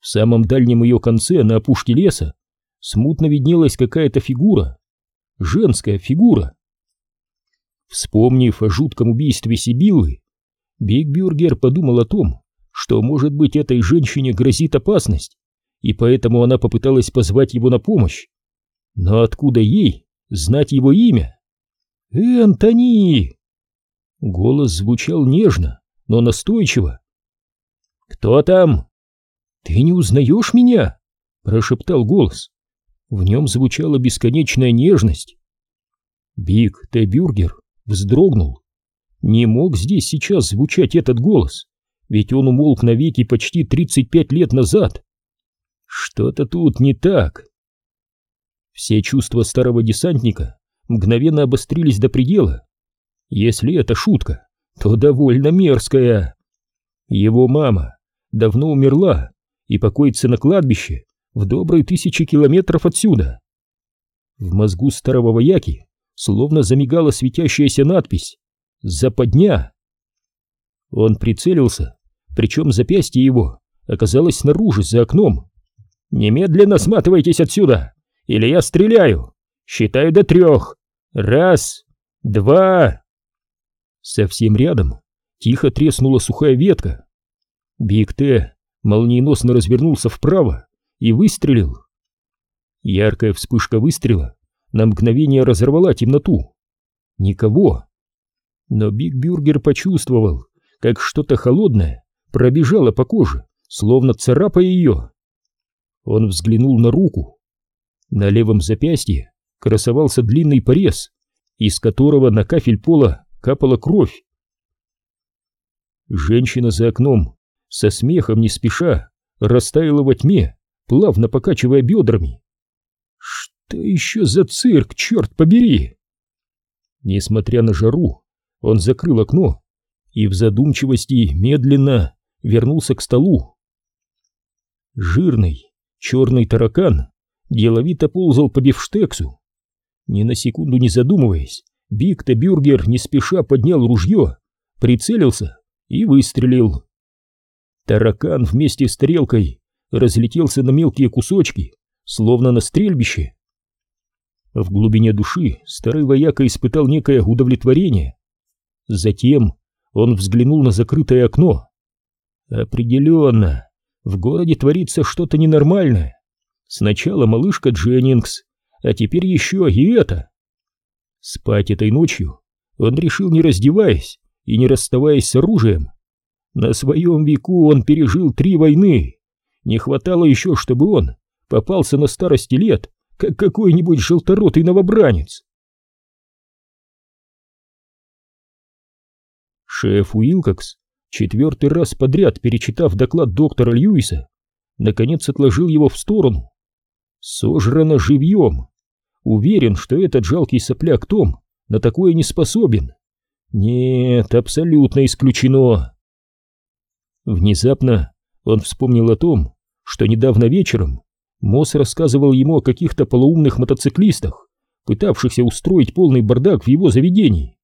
В самом дальнем ее конце, на опушке леса, смутно виднелась какая-то фигура, женская фигура. Вспомнив о жутком убийстве Сибиллы, Бигбюргер подумал о том, что, может быть, этой женщине грозит опасность, и поэтому она попыталась позвать его на помощь. Но откуда ей знать его имя? «Энтони!» Голос звучал нежно, но настойчиво. «Кто там?» «Ты не узнаешь меня?» — прошептал голос. В нем звучала бесконечная нежность. Биг Т. Бюргер вздрогнул. Не мог здесь сейчас звучать этот голос, ведь он умолк навеки почти 35 лет назад. Что-то тут не так. Все чувства старого десантника мгновенно обострились до предела. Если это шутка, то довольно мерзкая. Его мама давно умерла и покоится на кладбище в добрые тысячи километров отсюда. В мозгу старого вояки словно замигала светящаяся надпись «Западня». Он прицелился, причем запястье его оказалось снаружи, за окном. «Немедленно сматывайтесь отсюда, или я стреляю! Считаю до трех! Раз, два...» Совсем рядом тихо треснула сухая ветка. Биг Т молниеносно развернулся вправо и выстрелил. Яркая вспышка выстрела на мгновение разорвала темноту. Никого. Но Биг Бюргер почувствовал, как что-то холодное пробежало по коже, словно царапая ее. Он взглянул на руку. На левом запястье красовался длинный порез, из которого на кафель пола капала кровь. Женщина за окном со смехом не спеша растаяла во тьме, плавно покачивая бедрами. Что еще за цирк, черт побери! Несмотря на жару, он закрыл окно и в задумчивости медленно вернулся к столу. Жирный, черный таракан деловито ползал по бифштексу. Ни на секунду не задумываясь, Бигта Бюргер не спеша поднял ружье, прицелился и выстрелил. Таракан вместе с тарелкой разлетелся на мелкие кусочки, словно на стрельбище. В глубине души старый вояка испытал некое удовлетворение. Затем он взглянул на закрытое окно. Определенно, в городе творится что-то ненормальное. Сначала малышка Дженнингс, а теперь еще и это. Спать этой ночью он решил не раздеваясь и не расставаясь с оружием. На своем веку он пережил три войны. Не хватало еще, чтобы он попался на старости лет, как какой-нибудь желторотый новобранец. Шеф Уилкокс, четвертый раз подряд перечитав доклад доктора Льюиса, наконец отложил его в сторону. Сожрано живьем. Уверен, что этот жалкий сопляк Том на такое не способен. Нет, абсолютно исключено. Внезапно он вспомнил о том, что недавно вечером Мосс рассказывал ему о каких-то полуумных мотоциклистах, пытавшихся устроить полный бардак в его заведении.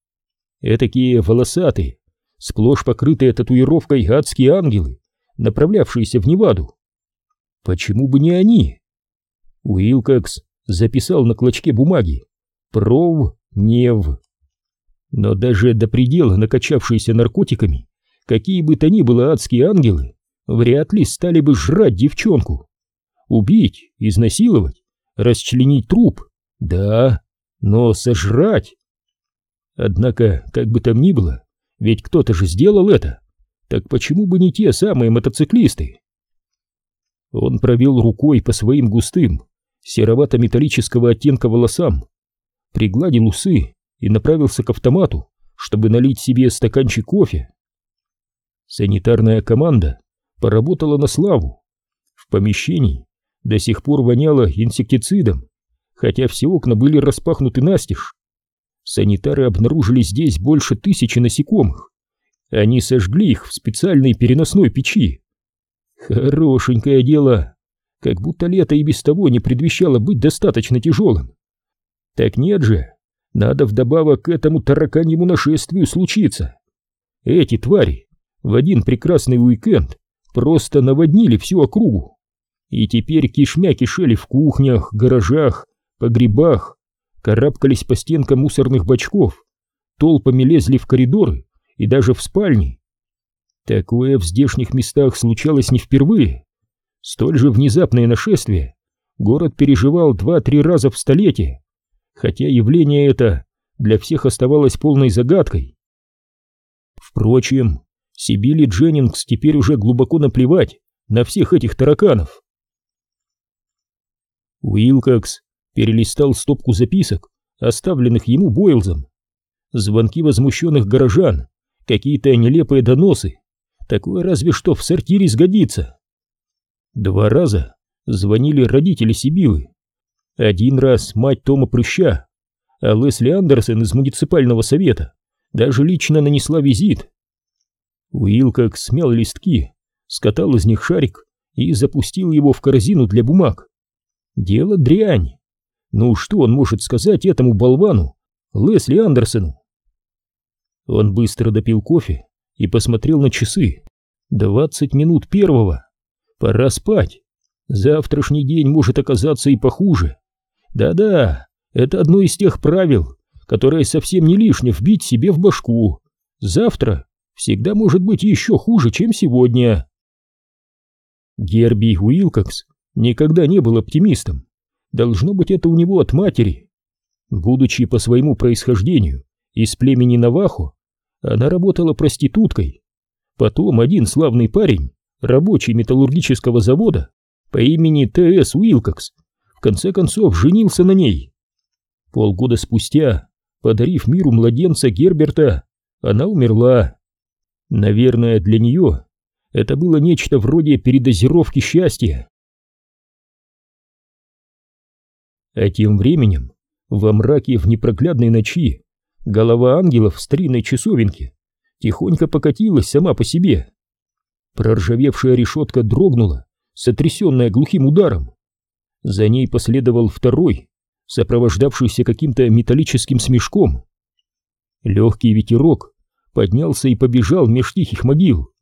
Этакие волосатые, сплошь покрытые татуировкой адские ангелы, направлявшиеся в Неваду. Почему бы не они? Уилкокс записал на клочке бумаги «Пров Нев». Но даже до предела накачавшиеся наркотиками, какие бы то ни было адские ангелы, вряд ли стали бы жрать девчонку. Убить, изнасиловать, расчленить труп, да, но сожрать. Однако, как бы там ни было, ведь кто-то же сделал это, так почему бы не те самые мотоциклисты? Он провел рукой по своим густым, серовато-металлического оттенка волосам, пригладил усы и направился к автомату, чтобы налить себе стаканчик кофе. Санитарная команда поработала на славу. В помещении до сих пор воняло инсектицидом, хотя все окна были распахнуты настежь. Санитары обнаружили здесь больше тысячи насекомых. Они сожгли их в специальной переносной печи. Хорошенькое дело, как будто лето и без того не предвещало быть достаточно тяжелым. Так нет же, надо вдобавок к этому тараканьему нашествию случиться. Эти твари в один прекрасный уикенд просто наводнили всю округу. И теперь кишмя кишели в кухнях, гаражах, погребах, карабкались по стенкам мусорных бачков, толпами лезли в коридоры и даже в спальни. Такое в здешних местах случалось не впервые. Столь же внезапное нашествие город переживал два-три раза в столетие хотя явление это для всех оставалось полной загадкой. Впрочем, Сибили Дженнингс теперь уже глубоко наплевать на всех этих тараканов. Уилкокс перелистал стопку записок, оставленных ему Бойлзом. Звонки возмущенных горожан, какие-то нелепые доносы. Такое разве что в сортире сгодится. Два раза звонили родители Сибилы. Один раз мать Тома Прыща, а Лесли Андерсон из муниципального совета даже лично нанесла визит. Уилкок смял листки, скатал из них шарик и запустил его в корзину для бумаг. Дело дрянь. Ну что он может сказать этому болвану, Лесли Андерсону? Он быстро допил кофе и посмотрел на часы. Двадцать минут первого. Пора спать. Завтрашний день может оказаться и похуже. Да-да, это одно из тех правил, которое совсем не лишне вбить себе в башку. Завтра всегда может быть еще хуже, чем сегодня. Герби Уилкокс никогда не был оптимистом. Должно быть, это у него от матери. Будучи по своему происхождению из племени Навахо, она работала проституткой. Потом один славный парень, рабочий металлургического завода по имени Т.С. Уилкокс, в конце концов женился на ней. Полгода спустя, подарив миру младенца Герберта, она умерла. Наверное, для нее это было нечто вроде передозировки счастья. А тем временем, во мраке в непроглядной ночи, голова ангела в старинной часовенке тихонько покатилась сама по себе. Проржавевшая решетка дрогнула, сотрясенная глухим ударом. За ней последовал второй, сопровождавшийся каким-то металлическим смешком. Легкий ветерок поднялся и побежал меж тихих могил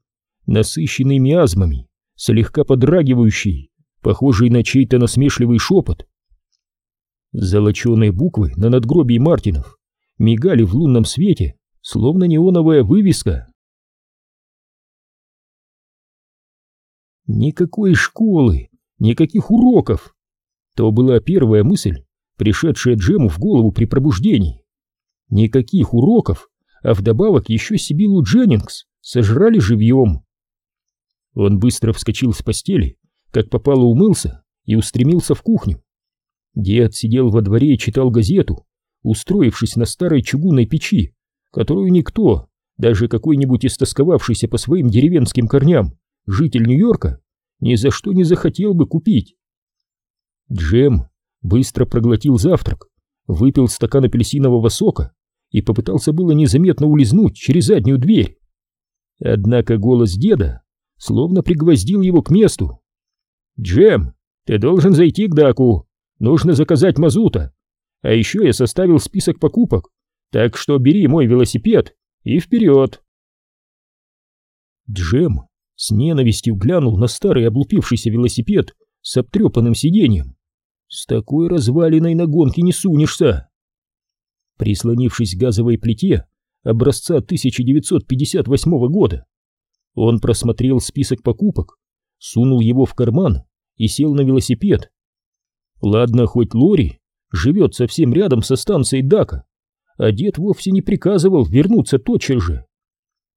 насыщенный миазмами, слегка подрагивающий, похожий на чей-то насмешливый шепот. Золоченые буквы на надгробии Мартинов мигали в лунном свете, словно неоновая вывеска. Никакой школы, никаких уроков. То была первая мысль, пришедшая Джему в голову при пробуждении. Никаких уроков, а вдобавок еще Сибилу Дженнингс сожрали живьем. Он быстро вскочил с постели, как попало умылся и устремился в кухню. Дед сидел во дворе и читал газету, устроившись на старой чугунной печи, которую никто, даже какой-нибудь истосковавшийся по своим деревенским корням житель Нью-Йорка, ни за что не захотел бы купить. Джем быстро проглотил завтрак, выпил стакан апельсинового сока и попытался было незаметно улизнуть через заднюю дверь. Однако голос деда словно пригвоздил его к месту. «Джем, ты должен зайти к Даку. Нужно заказать мазута. А еще я составил список покупок, так что бери мой велосипед и вперед!» Джем с ненавистью глянул на старый облупившийся велосипед с обтрепанным сиденьем. «С такой развалиной на гонке не сунешься!» Прислонившись к газовой плите образца 1958 года, он просмотрел список покупок, сунул его в карман и сел на велосипед. Ладно, хоть Лори живет совсем рядом со станцией Дака, а дед вовсе не приказывал вернуться тотчас же.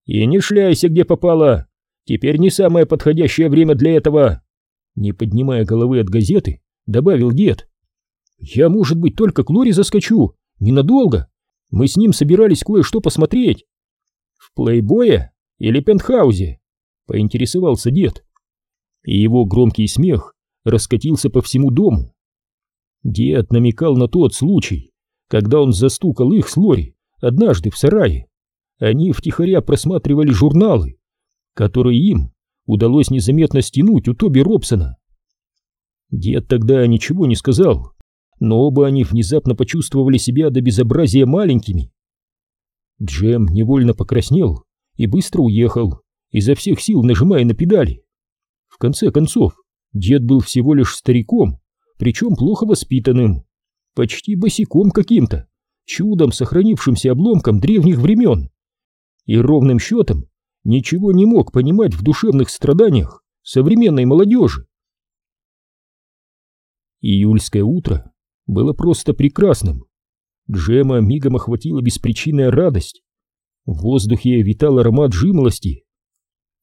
И не шляйся, где попало, теперь не самое подходящее время для этого. Не поднимая головы от газеты, добавил дед. Я, может быть, только к Лори заскочу, ненадолго. Мы с ним собирались кое-что посмотреть. В плейбое или пентхаузе?» — поинтересовался дед. И его громкий смех раскатился по всему дому. Дед намекал на тот случай, когда он застукал их с Лори однажды в сарае. Они втихаря просматривали журналы, которые им удалось незаметно стянуть у Тоби Робсона. Дед тогда ничего не сказал, но оба они внезапно почувствовали себя до безобразия маленькими. Джем невольно покраснел и быстро уехал, изо всех сил нажимая на педали. В конце концов, дед был всего лишь стариком, причем плохо воспитанным, почти босиком каким-то, чудом сохранившимся обломком древних времен. И ровным счетом ничего не мог понимать в душевных страданиях современной молодежи. Июльское утро было просто прекрасным. Джема мигом охватила беспричинная радость. В воздухе витал аромат жимолости.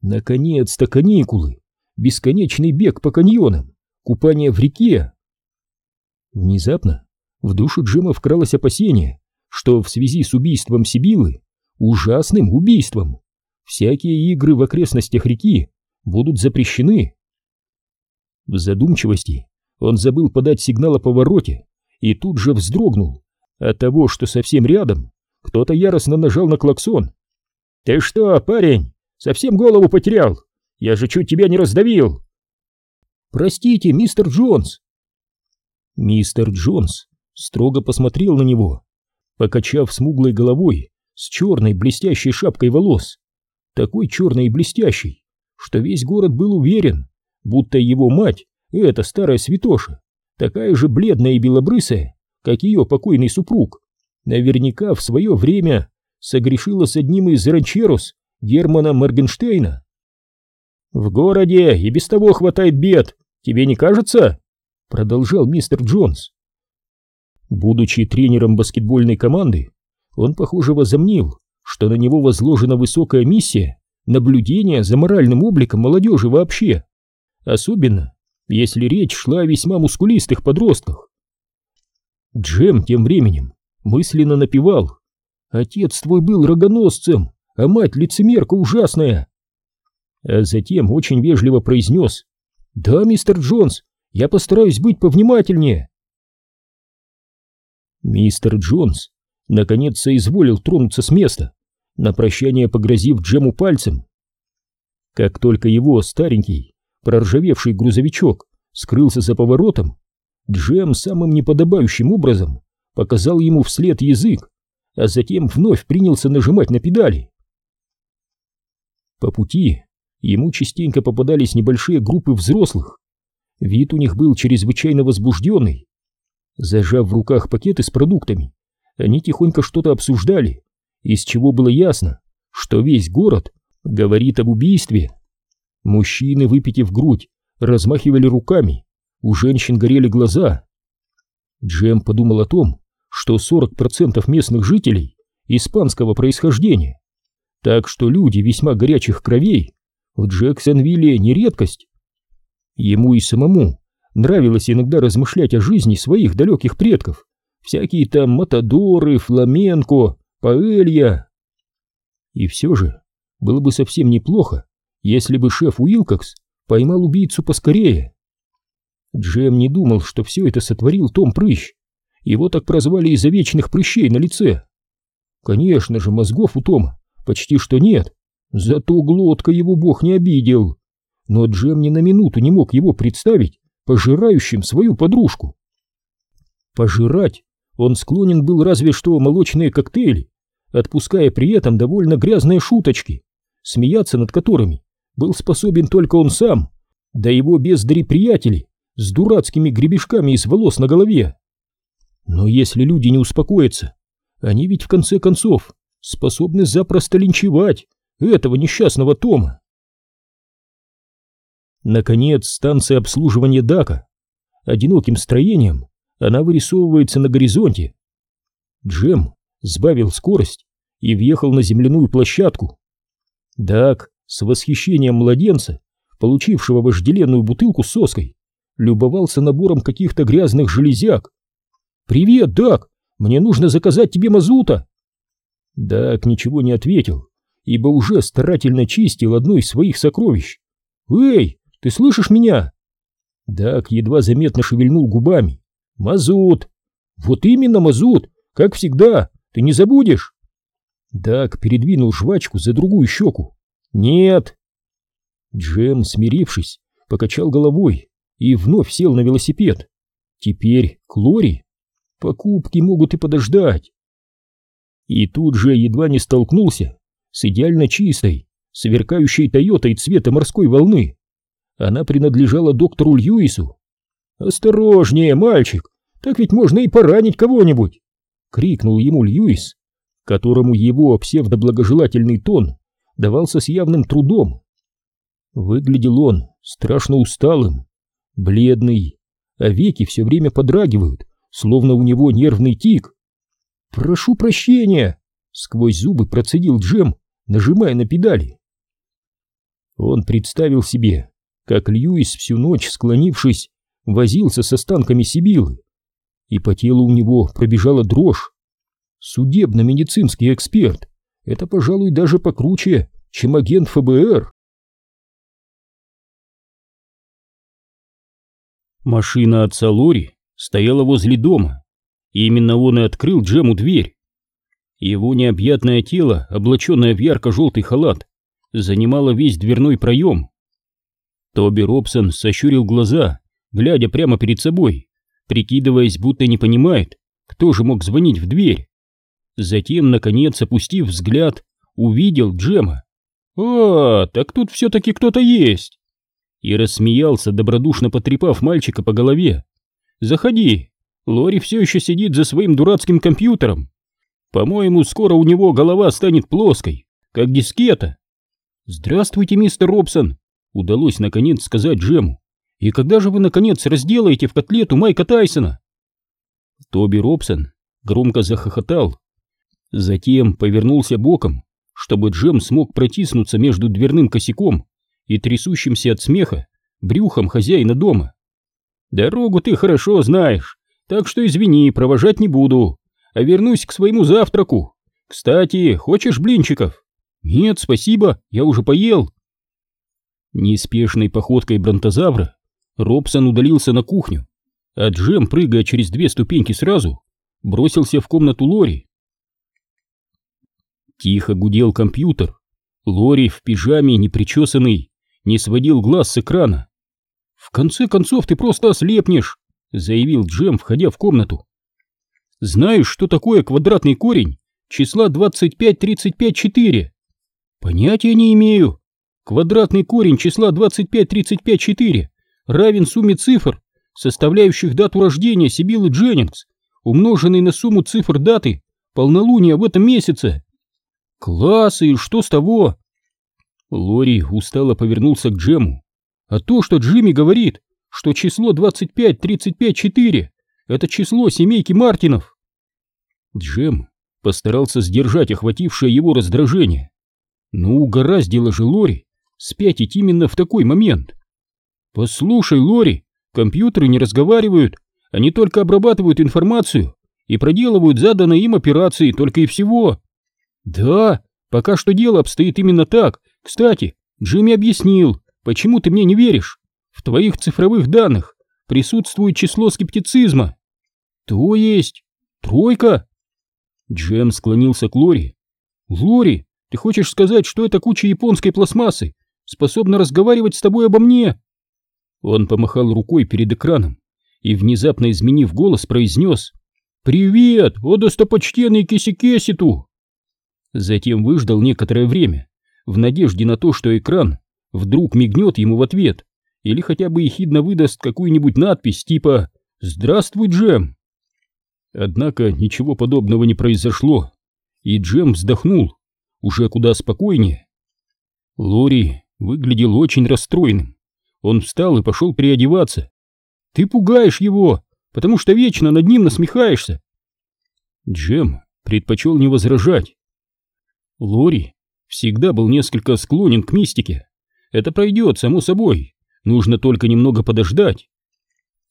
Наконец-то каникулы, бесконечный бег по каньонам, купание в реке. Внезапно в душу Джема вкралось опасение, что в связи с убийством Сибилы, ужасным убийством, всякие игры в окрестностях реки будут запрещены. В задумчивости он забыл подать сигнал о повороте и тут же вздрогнул от того, что совсем рядом кто-то яростно нажал на клаксон. «Ты что, парень, совсем голову потерял? Я же чуть тебя не раздавил!» «Простите, мистер Джонс!» Мистер Джонс строго посмотрел на него, покачав смуглой головой с черной блестящей шапкой волос, такой черной и блестящей, что весь город был уверен, будто его мать, эта старая святоша, такая же бледная и белобрысая, как ее покойный супруг, наверняка в свое время согрешила с одним из ранчерос Германа Моргенштейна. «В городе и без того хватает бед, тебе не кажется?» Продолжал мистер Джонс. Будучи тренером баскетбольной команды, он, похоже, возомнил, что на него возложена высокая миссия наблюдения за моральным обликом молодежи вообще, особенно если речь шла о весьма мускулистых подростках. Джем тем временем мысленно напевал «Отец твой был рогоносцем, а мать лицемерка ужасная!» А затем очень вежливо произнес «Да, мистер Джонс, я постараюсь быть повнимательнее!» Мистер Джонс наконец соизволил тронуться с места, на прощание погрозив Джему пальцем. Как только его старенький, проржавевший грузовичок скрылся за поворотом, Джем самым неподобающим образом показал ему вслед язык, а затем вновь принялся нажимать на педали. По пути ему частенько попадались небольшие группы взрослых. Вид у них был чрезвычайно возбужденный. Зажав в руках пакеты с продуктами, они тихонько что-то обсуждали, из чего было ясно, что весь город говорит об убийстве. Мужчины, выпитив грудь, размахивали руками, у женщин горели глаза. Джем подумал о том, что 40% местных жителей испанского происхождения, так что люди весьма горячих кровей в Джексонвилле не редкость. Ему и самому нравилось иногда размышлять о жизни своих далеких предков, всякие там матадоры, фламенко, паэлья. И все же было бы совсем неплохо, если бы шеф Уилкокс поймал убийцу поскорее. Джем не думал, что все это сотворил Том Прыщ. Его так прозвали из-за вечных прыщей на лице. Конечно же, мозгов у Тома почти что нет, зато глотка его бог не обидел. Но Джем ни на минуту не мог его представить пожирающим свою подружку. Пожирать он склонен был разве что молочные коктейли, отпуская при этом довольно грязные шуточки, смеяться над которыми был способен только он сам, да его бездари-приятели с дурацкими гребешками из волос на голове. Но если люди не успокоятся, они ведь в конце концов способны запросто линчевать этого несчастного Тома. Наконец, станция обслуживания Дака. Одиноким строением она вырисовывается на горизонте. Джем сбавил скорость и въехал на земляную площадку. Дак с восхищением младенца, получившего вожделенную бутылку с соской, любовался набором каких-то грязных железяк. «Привет, Дак! Мне нужно заказать тебе мазута!» Дак ничего не ответил, ибо уже старательно чистил одно из своих сокровищ. «Эй, ты слышишь меня?» Дак едва заметно шевельнул губами. «Мазут!» «Вот именно, Мазут! Как всегда! Ты не забудешь?» Дак передвинул жвачку за другую щеку. «Нет!» Джем, смирившись, покачал головой и вновь сел на велосипед. Теперь к Лори. Покупки могут и подождать. И тут же едва не столкнулся с идеально чистой, сверкающей Тойотой цвета морской волны. Она принадлежала доктору Льюису. «Осторожнее, мальчик, так ведь можно и поранить кого-нибудь!» — крикнул ему Льюис, которому его псевдоблагожелательный тон давался с явным трудом. Выглядел он страшно усталым, бледный, а веки все время подрагивают, словно у него нервный тик. «Прошу прощения!» — сквозь зубы процедил Джем, нажимая на педали. Он представил себе, как Льюис всю ночь, склонившись, возился с останками Сибилы, и по телу у него пробежала дрожь. Судебно-медицинский эксперт — это, пожалуй, даже покруче, чем агент ФБР. Машина отца Лори стояла возле дома, и именно он и открыл Джему дверь. Его необъятное тело, облаченное в ярко-желтый халат, занимало весь дверной проем. Тоби Робсон сощурил глаза, глядя прямо перед собой, прикидываясь, будто не понимает, кто же мог звонить в дверь. Затем, наконец, опустив взгляд, увидел Джема. «А, так тут все-таки кто-то есть!» И рассмеялся, добродушно потрепав мальчика по голове. «Заходи, Лори все еще сидит за своим дурацким компьютером. По-моему, скоро у него голова станет плоской, как дискета». «Здравствуйте, мистер Робсон!» Удалось наконец сказать Джему. «И когда же вы наконец разделаете в котлету Майка Тайсона?» Тоби Робсон громко захохотал. Затем повернулся боком, чтобы Джем смог протиснуться между дверным косяком и трясущимся от смеха брюхом хозяина дома. «Дорогу ты хорошо знаешь, так что извини, провожать не буду, а вернусь к своему завтраку. Кстати, хочешь блинчиков?» «Нет, спасибо, я уже поел». Неспешной походкой бронтозавра Робсон удалился на кухню, а Джем, прыгая через две ступеньки сразу, бросился в комнату Лори. Тихо гудел компьютер. Лори в пижаме, непричесанный, не сводил глаз с экрана. «В конце концов ты просто ослепнешь», — заявил Джем, входя в комнату. «Знаешь, что такое квадратный корень числа 25-35-4?» «Понятия не имею. Квадратный корень числа 25-35-4 равен сумме цифр, составляющих дату рождения Сибилы Дженнингс, умноженной на сумму цифр даты полнолуния в этом месяце. Класс, и что с того? Лори устало повернулся к Джему. А то, что Джимми говорит, что число 25-35-4 — это число семейки Мартинов. Джем постарался сдержать охватившее его раздражение. Ну, угораздило же Лори спятить именно в такой момент. «Послушай, Лори, компьютеры не разговаривают, они только обрабатывают информацию и проделывают заданные им операции только и всего. Да, пока что дело обстоит именно так. Кстати, Джимми объяснил, почему ты мне не веришь. В твоих цифровых данных присутствует число скептицизма. То есть, тройка? Джем склонился к Лори. Лори, ты хочешь сказать, что эта куча японской пластмассы способна разговаривать с тобой обо мне?» Он помахал рукой перед экраном и, внезапно изменив голос, произнес «Привет, о достопочтенный Киси-Кеситу!» Затем выждал некоторое время, в надежде на то, что экран вдруг мигнет ему в ответ или хотя бы ехидно выдаст какую-нибудь надпись типа «Здравствуй, Джем!». Однако ничего подобного не произошло, и Джем вздохнул, уже куда спокойнее. Лори выглядел очень расстроенным. Он встал и пошел переодеваться. «Ты пугаешь его, потому что вечно над ним насмехаешься!» Джем предпочел не возражать. Лори всегда был несколько склонен к мистике. Это пройдет, само собой, нужно только немного подождать.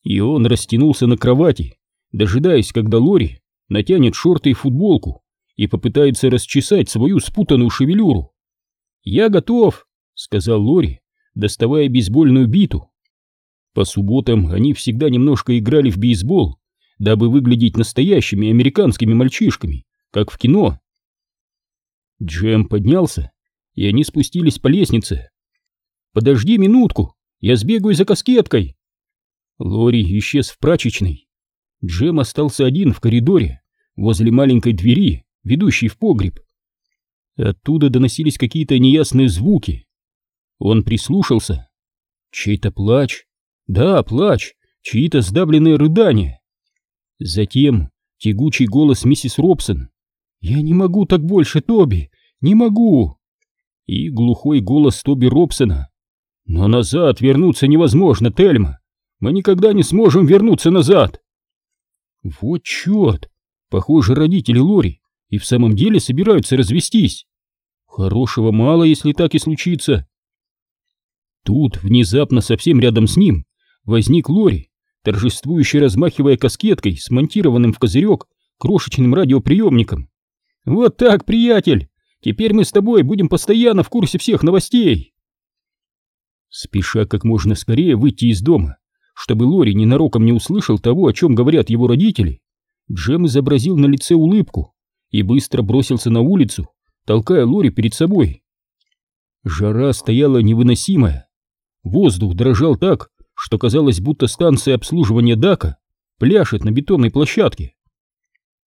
И он растянулся на кровати, дожидаясь, когда Лори натянет шорты и футболку и попытается расчесать свою спутанную шевелюру. «Я готов», — сказал Лори, доставая бейсбольную биту. По субботам они всегда немножко играли в бейсбол, дабы выглядеть настоящими американскими мальчишками, как в кино. Джем поднялся, и они спустились по лестнице. «Подожди минутку, я сбегаю за каскеткой!» Лори исчез в прачечной. Джем остался один в коридоре, возле маленькой двери, ведущей в погреб. Оттуда доносились какие-то неясные звуки. Он прислушался. Чей-то плач. Да, плач, чьи-то сдавленные рыдания. Затем тягучий голос миссис Робсон. «Я не могу так больше, Тоби! Не могу!» И глухой голос Тоби Робсона. «Но назад вернуться невозможно, Тельма! Мы никогда не сможем вернуться назад!» Вот черт! Похоже, родители Лори и в самом деле собираются развестись. Хорошего мало, если так и случится. Тут, внезапно, совсем рядом с ним, возник Лори, торжествующе размахивая каскеткой, смонтированным в козырек крошечным радиоприемником. «Вот так, приятель! Теперь мы с тобой будем постоянно в курсе всех новостей!» Спеша как можно скорее выйти из дома, чтобы Лори ненароком не услышал того, о чем говорят его родители, Джем изобразил на лице улыбку и быстро бросился на улицу, толкая Лори перед собой. Жара стояла невыносимая. Воздух дрожал так, что казалось, будто станция обслуживания Дака пляшет на бетонной площадке.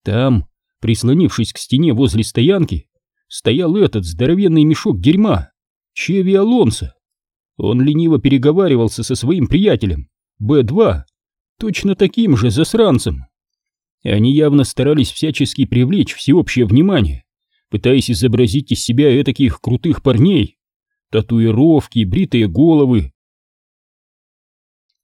Там, прислонившись к стене возле стоянки, стоял этот здоровенный мешок дерьма, Чеви Алонсо. Он лениво переговаривался со своим приятелем, Б-2, точно таким же засранцем. Они явно старались всячески привлечь всеобщее внимание, пытаясь изобразить из себя этаких крутых парней. Татуировки, бритые головы.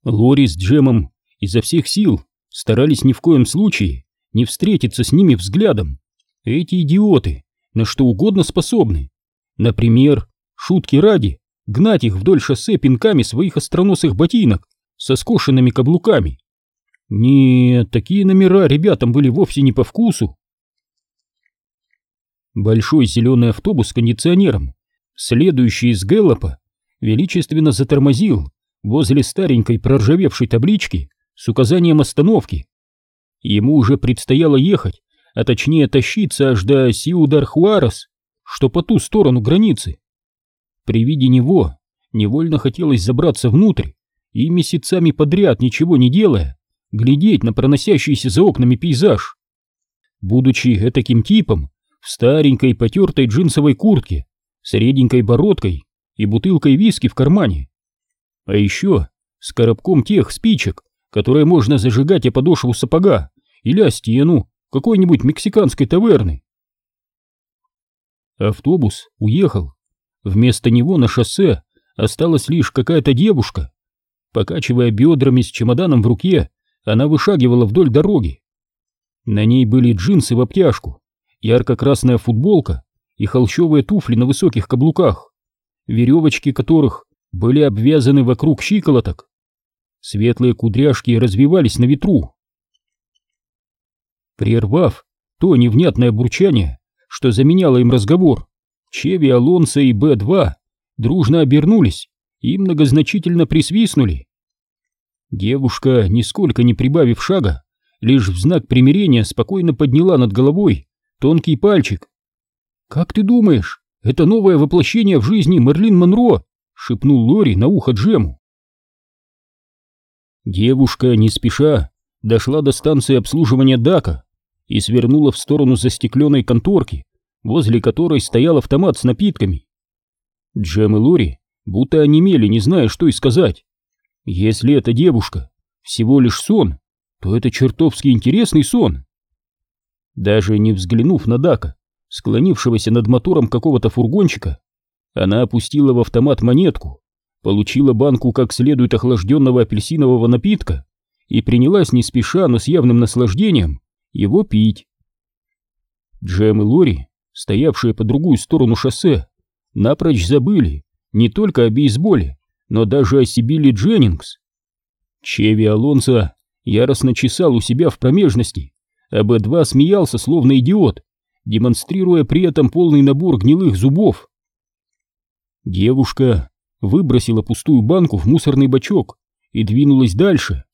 Лори с Джемом изо всех сил старались ни в коем случае не встретиться с ними взглядом. Эти идиоты на что угодно способны. Например, шутки ради, гнать их вдоль шоссе пинками своих остроносых ботинок со скошенными каблуками. Нет, такие номера ребятам были вовсе не по вкусу. Большой зеленый автобус с кондиционером, следующий из Гэллопа, величественно затормозил возле старенькой проржавевшей таблички с указанием остановки. Ему уже предстояло ехать, а точнее тащиться аж до Сиудар-Хуарес, что по ту сторону границы. При виде него невольно хотелось забраться внутрь и месяцами подряд, ничего не делая, глядеть на проносящийся за окнами пейзаж. Будучи таким типом, в старенькой потертой джинсовой куртке, с реденькой бородкой и бутылкой виски в кармане. А еще с коробком тех спичек, которые можно зажигать о подошву сапога или о стену какой-нибудь мексиканской таверны. Автобус уехал. Вместо него на шоссе осталась лишь какая-то девушка. Покачивая бедрами с чемоданом в руке, она вышагивала вдоль дороги. На ней были джинсы в обтяжку, ярко-красная футболка и холщовые туфли на высоких каблуках, веревочки которых были обвязаны вокруг щиколоток. Светлые кудряшки развивались на ветру. Прервав то невнятное бурчание, что заменяло им разговор, Чеви, Алонсо и Б-2 дружно обернулись и многозначительно присвистнули. Девушка, нисколько не прибавив шага, лишь в знак примирения спокойно подняла над головой тонкий пальчик. «Как ты думаешь, это новое воплощение в жизни Мерлин Монро?» — шепнул Лори на ухо Джему. Девушка, не спеша, дошла до станции обслуживания Дака и свернула в сторону застекленной конторки, возле которой стоял автомат с напитками. Джем и Лори будто онемели, не зная, что и сказать. Если эта девушка всего лишь сон, то это чертовски интересный сон. Даже не взглянув на Дака, склонившегося над мотором какого-то фургончика, она опустила в автомат монетку, получила банку как следует охлажденного апельсинового напитка и принялась не спеша, но с явным наслаждением его пить. Джем и Лори, стоявшие по другую сторону шоссе, напрочь забыли не только о бейсболе, но даже о Сибиле Дженнингс. Чеви Алонсо яростно чесал у себя в промежности, а Б-2 смеялся, словно идиот, демонстрируя при этом полный набор гнилых зубов. Девушка выбросила пустую банку в мусорный бачок и двинулась дальше,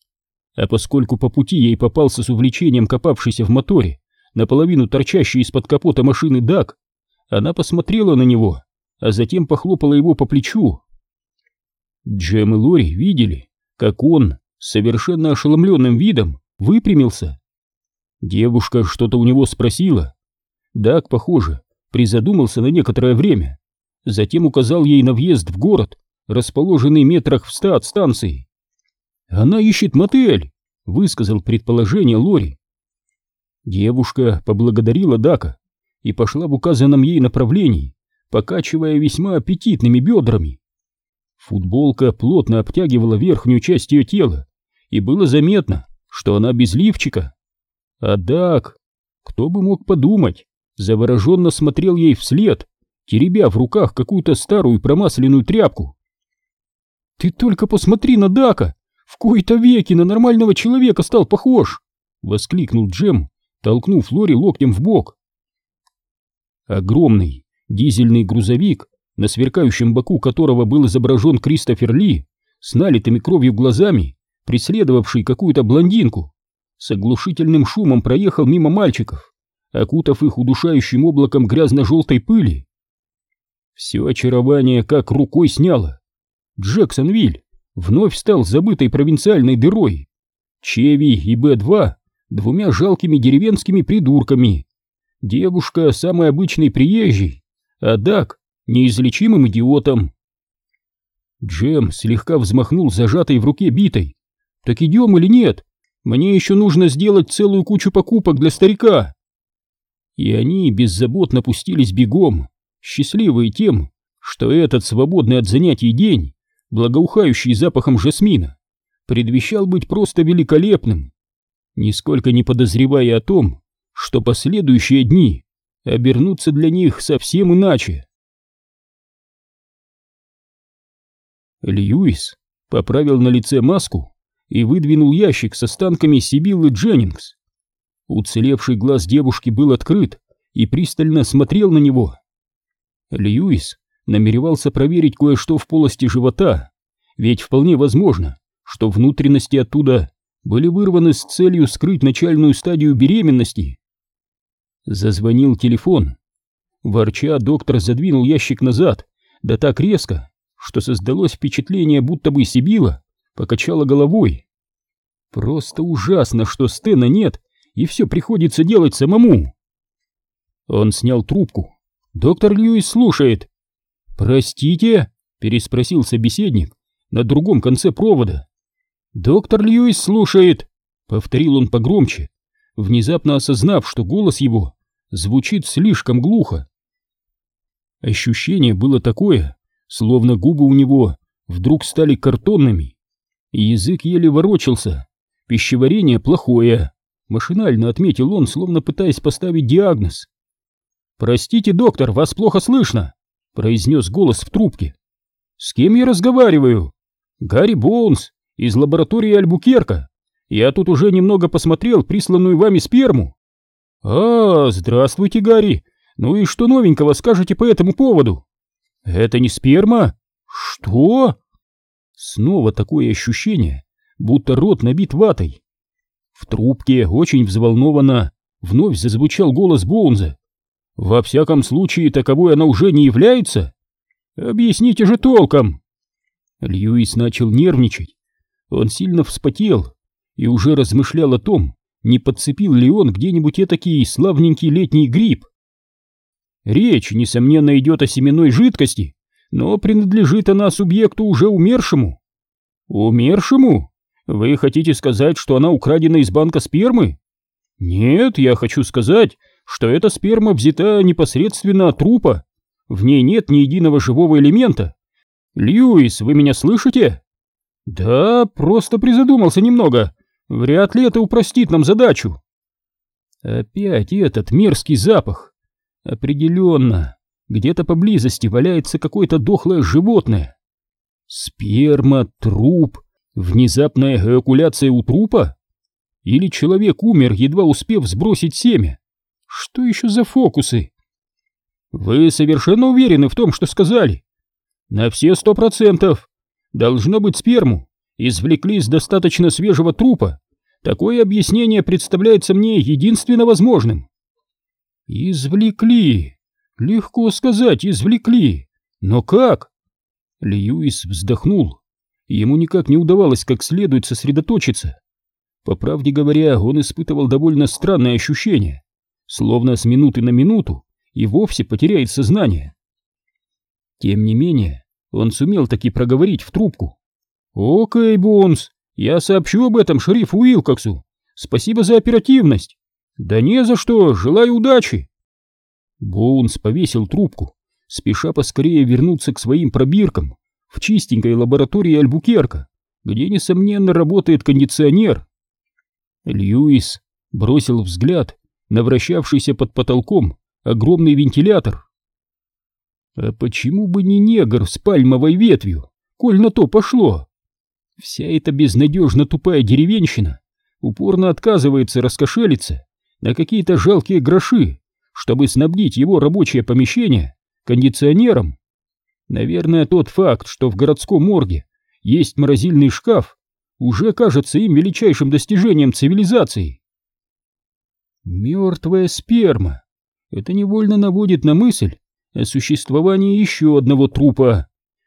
а поскольку по пути ей попался с увлечением копавшийся в моторе, наполовину торчащий из-под капота машины Дак, она посмотрела на него, а затем похлопала его по плечу. Джем и Лори видели, как он совершенно ошеломленным видом выпрямился. Девушка что-то у него спросила. Дак, похоже, призадумался на некоторое время, затем указал ей на въезд в город, расположенный метрах в ста от станции. «Она ищет мотель», — высказал предположение Лори. Девушка поблагодарила Дака и пошла в указанном ей направлении, покачивая весьма аппетитными бедрами. Футболка плотно обтягивала верхнюю часть ее тела, и было заметно, что она без лифчика. А Дак, кто бы мог подумать, завороженно смотрел ей вслед, теребя в руках какую-то старую промасленную тряпку. «Ты только посмотри на Дака!» в кои-то веки на нормального человека стал похож!» — воскликнул Джем, толкнув Лори локтем в бок. Огромный дизельный грузовик, на сверкающем боку которого был изображен Кристофер Ли, с налитыми кровью глазами, преследовавший какую-то блондинку, с оглушительным шумом проехал мимо мальчиков, окутав их удушающим облаком грязно-желтой пыли. Все очарование как рукой сняло. Джексонвиль вновь стал забытой провинциальной дырой. Чеви и Б-2 двумя жалкими деревенскими придурками. Девушка самый обычный приезжий, а Дак неизлечимым идиотом. Джем слегка взмахнул зажатой в руке битой. «Так идем или нет? Мне еще нужно сделать целую кучу покупок для старика!» И они беззаботно пустились бегом, счастливые тем, что этот свободный от занятий день, благоухающий запахом жасмина, предвещал быть просто великолепным, нисколько не подозревая о том, что последующие дни обернутся для них совсем иначе. Льюис поправил на лице маску и выдвинул ящик с останками Сибиллы Дженнингс. Уцелевший глаз девушки был открыт и пристально смотрел на него. Льюис намеревался проверить кое-что в полости живота, ведь вполне возможно, что внутренности оттуда были вырваны с целью скрыть начальную стадию беременности. Зазвонил телефон. Ворча, доктор задвинул ящик назад, да так резко, что создалось впечатление, будто бы Сибила покачала головой. Просто ужасно, что Стена нет, и все приходится делать самому. Он снял трубку. Доктор Льюис слушает. «Простите?» — переспросил собеседник на другом конце провода. «Доктор Льюис слушает», — повторил он погромче, внезапно осознав, что голос его звучит слишком глухо. Ощущение было такое, словно губы у него вдруг стали картонными, и язык еле ворочался. Пищеварение плохое, машинально отметил он, словно пытаясь поставить диагноз. «Простите, доктор, вас плохо слышно», — произнес голос в трубке. «С кем я разговариваю?» «Гарри Боунс, из лаборатории Альбукерка. Я тут уже немного посмотрел присланную вами сперму». «А, здравствуйте, Гарри. Ну и что новенького скажете по этому поводу?» «Это не сперма?» «Что?» Снова такое ощущение, будто рот набит ватой. В трубке очень взволнованно вновь зазвучал голос Боунза. «Во всяком случае, таковой она уже не является? Объясните же толком!» Льюис начал нервничать. Он сильно вспотел и уже размышлял о том, не подцепил ли он где-нибудь этакий славненький летний гриб. Речь, несомненно, идет о семенной жидкости, но принадлежит она субъекту уже умершему. Умершему? Вы хотите сказать, что она украдена из банка спермы? Нет, я хочу сказать, что эта сперма взята непосредственно от трупа. В ней нет ни единого живого элемента. Льюис, вы меня слышите? Да, просто призадумался немного. Вряд ли это упростит нам задачу. Опять этот мерзкий запах. Определенно, где-то поблизости валяется какое-то дохлое животное. Сперма, труп, внезапная эякуляция у трупа? Или человек умер, едва успев сбросить семя? Что еще за фокусы? Вы совершенно уверены в том, что сказали? На все сто процентов. Должно быть сперму извлекли из достаточно свежего трупа. Такое объяснение представляется мне единственно возможным. Извлекли. Легко сказать, извлекли. Но как? Льюис вздохнул. Ему никак не удавалось как следует сосредоточиться. По правде говоря, он испытывал довольно странное ощущение, словно с минуты на минуту и вовсе потеряет сознание. Тем не менее, он сумел таки проговорить в трубку. «Окей, Бонс, я сообщу об этом шерифу Уилкоксу. Спасибо за оперативность». «Да не за что, желаю удачи!» Боунс повесил трубку, спеша поскорее вернуться к своим пробиркам в чистенькой лаборатории Альбукерка, где, несомненно, работает кондиционер. Льюис бросил взгляд на вращавшийся под потолком огромный вентилятор. А почему бы не негр с пальмовой ветвью, коль на то пошло? Вся эта безнадежно тупая деревенщина упорно отказывается раскошелиться на какие-то жалкие гроши, чтобы снабдить его рабочее помещение кондиционером. Наверное, тот факт, что в городском морге есть морозильный шкаф, уже кажется им величайшим достижением цивилизации. Мертвая сперма. Это невольно наводит на мысль о существовании еще одного трупа.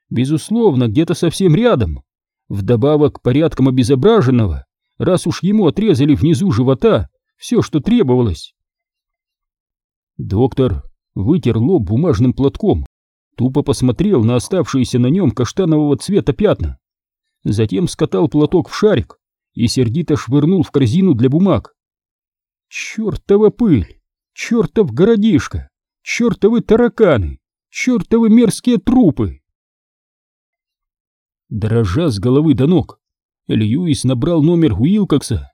Безусловно, где-то совсем рядом. Вдобавок порядком обезображенного, раз уж ему отрезали внизу живота все, что требовалось. Доктор вытер лоб бумажным платком, тупо посмотрел на оставшиеся на нем каштанового цвета пятна, затем скатал платок в шарик и сердито швырнул в корзину для бумаг. Чертова пыль! Чертов городишко! Чертовы тараканы! Чертовы мерзкие трупы! Дрожа с головы до ног, Льюис набрал номер Уилкокса.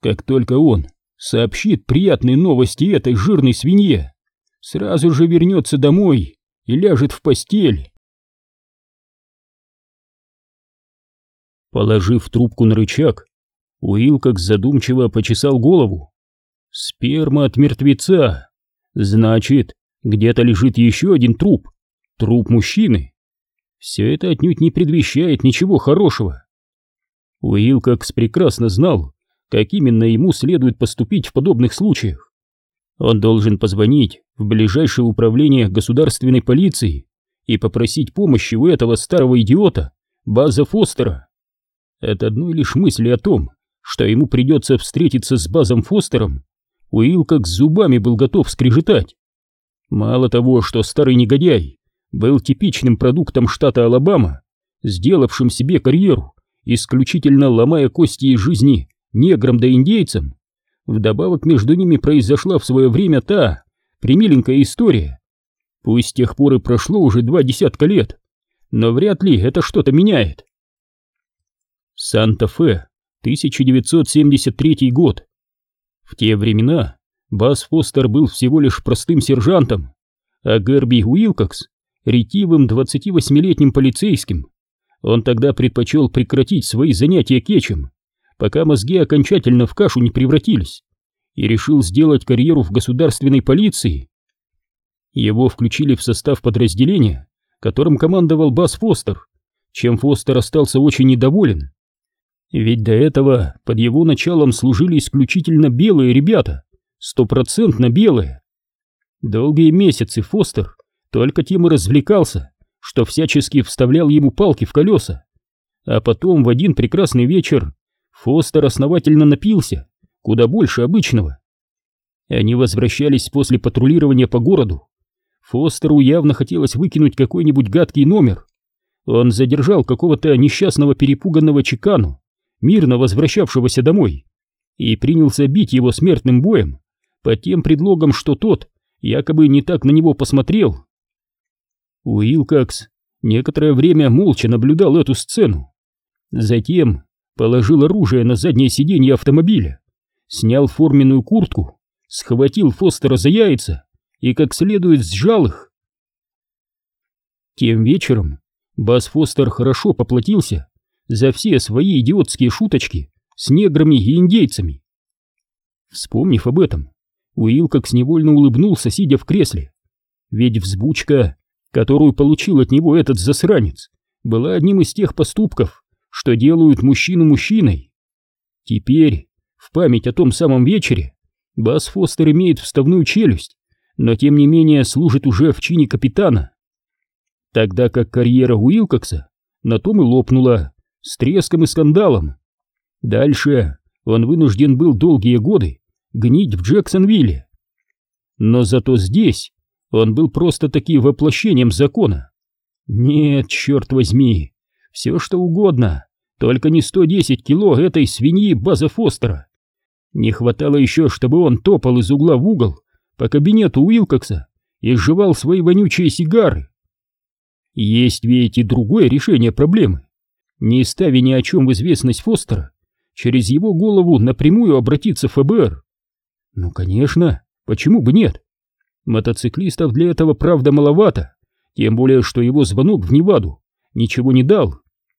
Как только он сообщит приятные новости этой жирной свинье, сразу же вернется домой и ляжет в постель. Положив трубку на рычаг, Уилкокс задумчиво почесал голову. Сперма от мертвеца. Значит, где-то лежит еще один труп. Труп мужчины. Все это отнюдь не предвещает ничего хорошего. Уилкокс прекрасно знал, как именно ему следует поступить в подобных случаях. Он должен позвонить в ближайшее управление государственной полиции и попросить помощи у этого старого идиота, База Фостера. От одной лишь мысли о том, что ему придется встретиться с Базом Фостером, Уилл как с зубами был готов скрежетать. Мало того, что старый негодяй был типичным продуктом штата Алабама, сделавшим себе карьеру, исключительно ломая кости из жизни неграм да индейцам, вдобавок между ними произошла в свое время та примиленькая история. Пусть с тех пор и прошло уже два десятка лет, но вряд ли это что-то меняет. Санта-Фе, 1973 год. В те времена Бас Фостер был всего лишь простым сержантом, а Герби Уилкокс — ретивым 28-летним полицейским. Он тогда предпочел прекратить свои занятия кетчем, пока мозги окончательно в кашу не превратились, и решил сделать карьеру в государственной полиции. Его включили в состав подразделения, которым командовал Бас Фостер, чем Фостер остался очень недоволен. Ведь до этого под его началом служили исключительно белые ребята, стопроцентно белые. Долгие месяцы Фостер только тем и развлекался, что всячески вставлял ему палки в колеса. А потом в один прекрасный вечер Фостер основательно напился, куда больше обычного. Они возвращались после патрулирования по городу. Фостеру явно хотелось выкинуть какой-нибудь гадкий номер. Он задержал какого-то несчастного перепуганного чекану, мирно возвращавшегося домой, и принялся бить его смертным боем под тем предлогом, что тот якобы не так на него посмотрел. Уилкокс некоторое время молча наблюдал эту сцену. Затем положил оружие на заднее сиденье автомобиля, снял форменную куртку, схватил Фостера за яйца и как следует сжал их. Тем вечером Бас Фостер хорошо поплатился за все свои идиотские шуточки с неграми и индейцами. Вспомнив об этом, Уилл как невольно улыбнулся, сидя в кресле. Ведь взбучка, которую получил от него этот засранец, была одним из тех поступков, что делают мужчину мужчиной. Теперь, в память о том самом вечере, Бас Фостер имеет вставную челюсть, но тем не менее служит уже в чине капитана. Тогда как карьера Уилкокса на том и лопнула, с треском и скандалом. Дальше он вынужден был долгие годы гнить в Джексонвилле. Но зато здесь он был просто-таки воплощением закона. Нет, черт возьми, все что угодно, только не 110 кило этой свиньи База Фостера. Не хватало еще, чтобы он топал из угла в угол по кабинету Уилкокса и сживал свои вонючие сигары. Есть ведь и другое решение проблемы не ставя ни о чем в известность Фостера, через его голову напрямую обратиться ФБР. Ну, конечно, почему бы нет? Мотоциклистов для этого, правда, маловато, тем более, что его звонок в Неваду ничего не дал,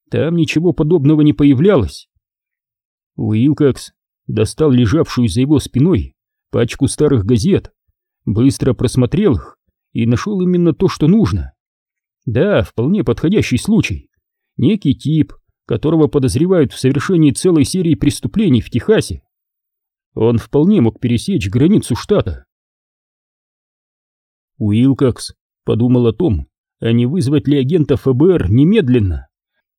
там ничего подобного не появлялось. Уилкокс достал лежавшую за его спиной пачку старых газет, быстро просмотрел их и нашел именно то, что нужно. Да, вполне подходящий случай некий тип которого подозревают в совершении целой серии преступлений в Техасе. Он вполне мог пересечь границу штата. Уилкокс подумал о том, а не вызвать ли агента ФБР немедленно,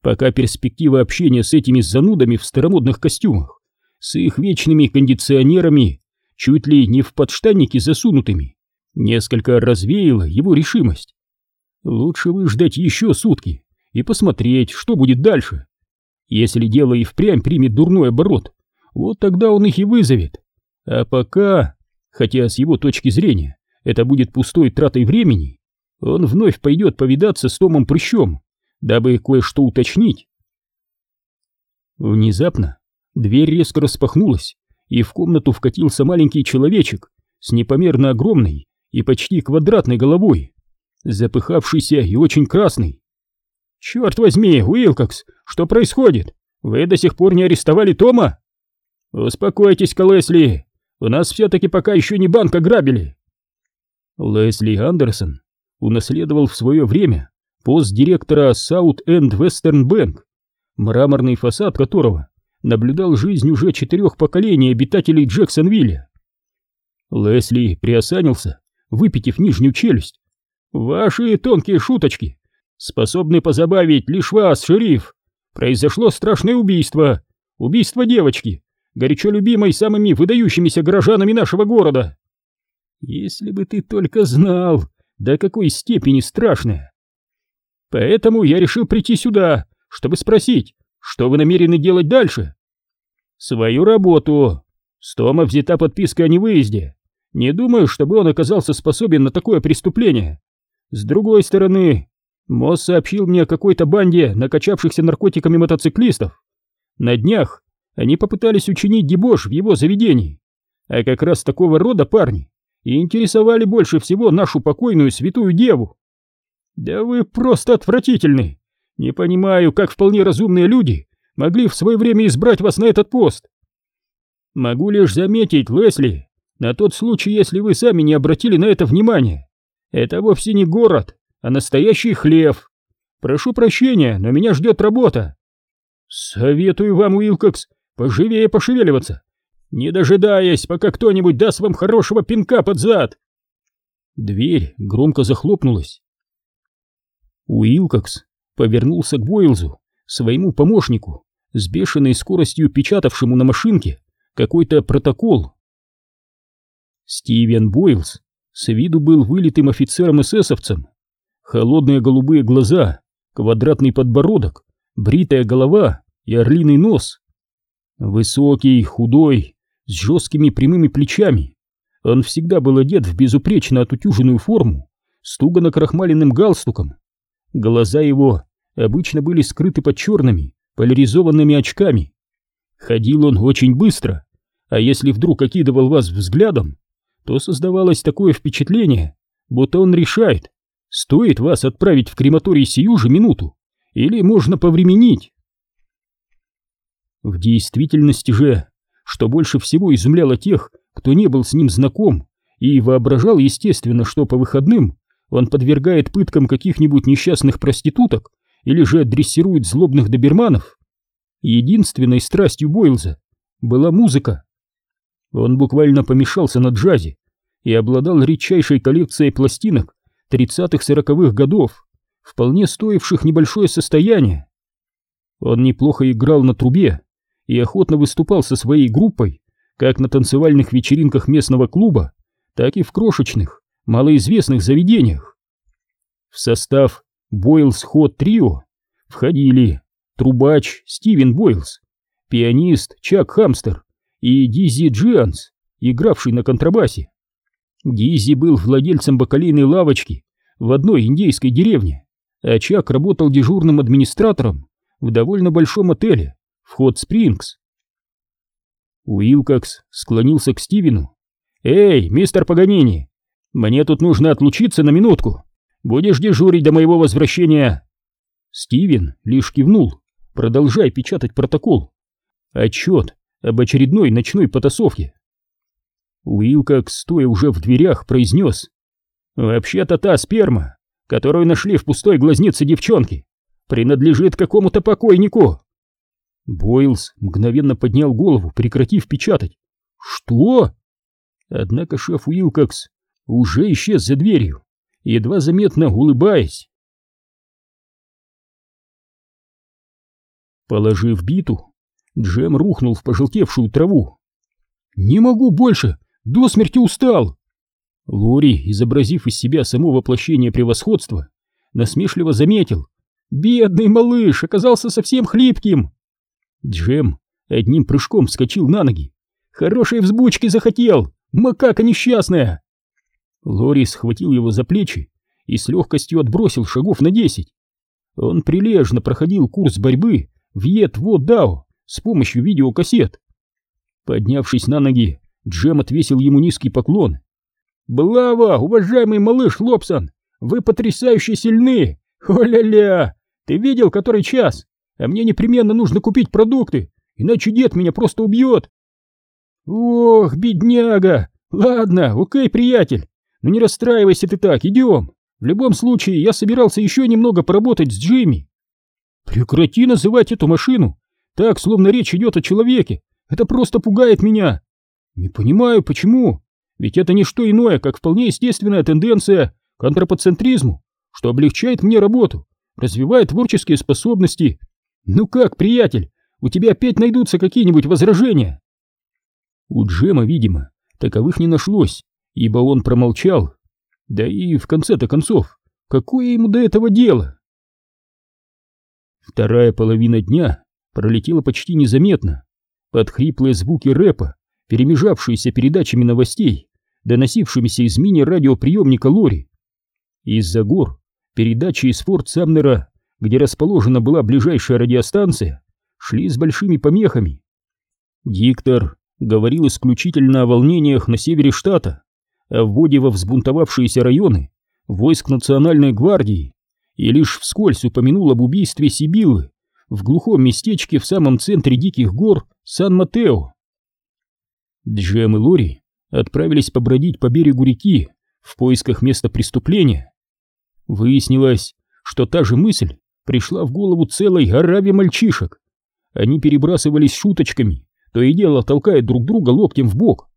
пока перспектива общения с этими занудами в старомодных костюмах, с их вечными кондиционерами, чуть ли не в подштанники засунутыми, несколько развеяла его решимость. Лучше выждать еще сутки и посмотреть, что будет дальше. Если дело и впрямь примет дурной оборот, вот тогда он их и вызовет. А пока, хотя с его точки зрения это будет пустой тратой времени, он вновь пойдет повидаться с Томом Прыщом, дабы кое-что уточнить. Внезапно дверь резко распахнулась, и в комнату вкатился маленький человечек с непомерно огромной и почти квадратной головой, запыхавшийся и очень красный. «Черт возьми, Уилкокс, что происходит? Вы до сих пор не арестовали Тома?» «Успокойтесь-ка, Лесли, у нас все-таки пока еще не банк ограбили». Лесли Андерсон унаследовал в свое время пост директора South End Western Bank, мраморный фасад которого наблюдал жизнь уже четырех поколений обитателей Джексонвилля. Лесли приосанился, выпитив нижнюю челюсть. «Ваши тонкие шуточки способны позабавить лишь вас, шериф. Произошло страшное убийство, убийство девочки, горячо любимой самыми выдающимися горожанами нашего города. Если бы ты только знал, до какой степени страшное. Поэтому я решил прийти сюда, чтобы спросить, что вы намерены делать дальше? Свою работу. С Тома взята подписка о невыезде. Не думаю, чтобы он оказался способен на такое преступление. С другой стороны, Мосс сообщил мне о какой-то банде накачавшихся наркотиками мотоциклистов. На днях они попытались учинить дебош в его заведении. А как раз такого рода парни и интересовали больше всего нашу покойную святую деву. Да вы просто отвратительны. Не понимаю, как вполне разумные люди могли в свое время избрать вас на этот пост. Могу лишь заметить, Лесли, на тот случай, если вы сами не обратили на это внимание. Это вовсе не город, а настоящий хлев. Прошу прощения, но меня ждет работа. Советую вам, Уилкокс, поживее пошевеливаться не дожидаясь, пока кто-нибудь даст вам хорошего пинка под зад. Дверь громко захлопнулась. Уилкокс повернулся к Бойлзу, своему помощнику, с бешеной скоростью печатавшему на машинке какой-то протокол. Стивен Бойлз с виду был вылитым офицером-эсэсовцем. Холодные голубые глаза, квадратный подбородок, бритая голова и орлиный нос. Высокий, худой, с жесткими прямыми плечами. Он всегда был одет в безупречно отутюженную форму, с туго накрахмаленным галстуком. Глаза его обычно были скрыты под черными, поляризованными очками. Ходил он очень быстро, а если вдруг окидывал вас взглядом, то создавалось такое впечатление, будто он решает, стоит вас отправить в крематорий сию же минуту, или можно повременить. В действительности же что больше всего изумляло тех, кто не был с ним знаком и воображал, естественно, что по выходным он подвергает пыткам каких-нибудь несчастных проституток или же дрессирует злобных доберманов. Единственной страстью Бойлза была музыка. Он буквально помешался на джазе и обладал редчайшей коллекцией пластинок 30-40-х годов, вполне стоивших небольшое состояние. Он неплохо играл на трубе, и охотно выступал со своей группой как на танцевальных вечеринках местного клуба, так и в крошечных, малоизвестных заведениях. В состав Бойлс Хот Трио входили трубач Стивен Бойлс, пианист Чак Хамстер и Дизи Джианс, игравший на контрабасе. Дизи был владельцем бакалейной лавочки в одной индейской деревне, а Чак работал дежурным администратором в довольно большом отеле в Хот Спрингс. Уилкокс склонился к Стивену. «Эй, мистер Паганини, мне тут нужно отлучиться на минутку. Будешь дежурить до моего возвращения?» Стивен лишь кивнул, продолжая печатать протокол. Отчет об очередной ночной потасовке. Уилкокс, стоя уже в дверях, произнес. «Вообще-то та сперма, которую нашли в пустой глазнице девчонки, принадлежит какому-то покойнику. Бойлс мгновенно поднял голову, прекратив печатать. «Что?» Однако шеф Уилкокс уже исчез за дверью, едва заметно улыбаясь. Положив биту, Джем рухнул в пожелтевшую траву. «Не могу больше! До смерти устал!» Лори, изобразив из себя само воплощение превосходства, насмешливо заметил. «Бедный малыш оказался совсем хлипким!» Джем одним прыжком вскочил на ноги. «Хорошей взбучки захотел! Макака несчастная!» Лори схватил его за плечи и с легкостью отбросил шагов на десять. Он прилежно проходил курс борьбы в Ет-Во-Дао с помощью видеокассет. Поднявшись на ноги, Джем отвесил ему низкий поклон. «Блава, уважаемый малыш Лобсон! Вы потрясающе сильны! О-ля-ля! Ты видел, который час? А мне непременно нужно купить продукты, иначе дед меня просто убьет!» «Ох, бедняга! Ладно, окей, приятель, но не расстраивайся ты так, идем. В любом случае, я собирался еще немного поработать с Джимми. Прекрати называть эту машину так, словно речь идет о человеке. Это просто пугает меня. Не понимаю, почему. Ведь это не что иное, как вполне естественная тенденция к антропоцентризму, что облегчает мне работу, развивает творческие способности. Ну как, приятель, у тебя опять найдутся какие-нибудь возражения? У Джема, видимо, таковых не нашлось ибо он промолчал. Да и в конце-то концов, какое ему до этого дело? Вторая половина дня пролетела почти незаметно. Под хриплые звуки рэпа, перемежавшиеся передачами новостей, доносившимися из мини-радиоприемника Лори. Из-за гор передачи из форт Самнера, где расположена была ближайшая радиостанция, шли с большими помехами. Диктор говорил исключительно о волнениях на севере штата, вводе во взбунтовавшиеся районы войск Национальной гвардии и лишь вскользь упомянул об убийстве Сибилы в глухом местечке в самом центре диких гор Сан-Матео. Джем и Лори отправились побродить по берегу реки в поисках места преступления. Выяснилось, что та же мысль пришла в голову целой ораве мальчишек. Они перебрасывались шуточками, то и дело толкая друг друга локтем в бок.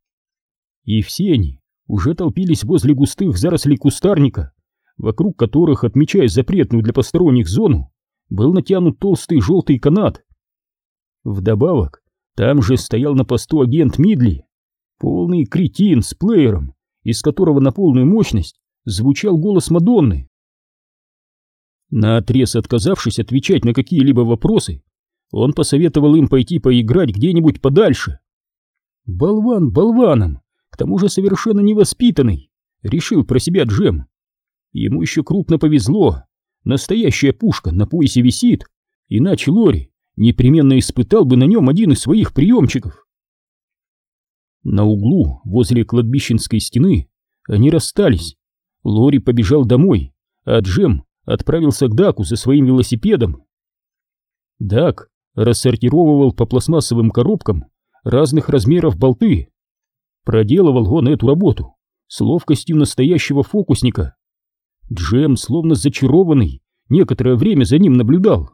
И все они уже толпились возле густых зарослей кустарника, вокруг которых, отмечая запретную для посторонних зону, был натянут толстый желтый канат. Вдобавок, там же стоял на посту агент Мидли, полный кретин с плеером, из которого на полную мощность звучал голос Мадонны. Наотрез отказавшись отвечать на какие-либо вопросы, он посоветовал им пойти поиграть где-нибудь подальше. Болван болваном, тому же совершенно невоспитанный, решил про себя Джем. Ему еще крупно повезло, настоящая пушка на поясе висит, иначе Лори непременно испытал бы на нем один из своих приемчиков. На углу, возле кладбищенской стены, они расстались. Лори побежал домой, а Джем отправился к Даку за своим велосипедом. Дак рассортировывал по пластмассовым коробкам разных размеров болты, Проделывал он эту работу с ловкостью настоящего фокусника. Джем, словно зачарованный, некоторое время за ним наблюдал.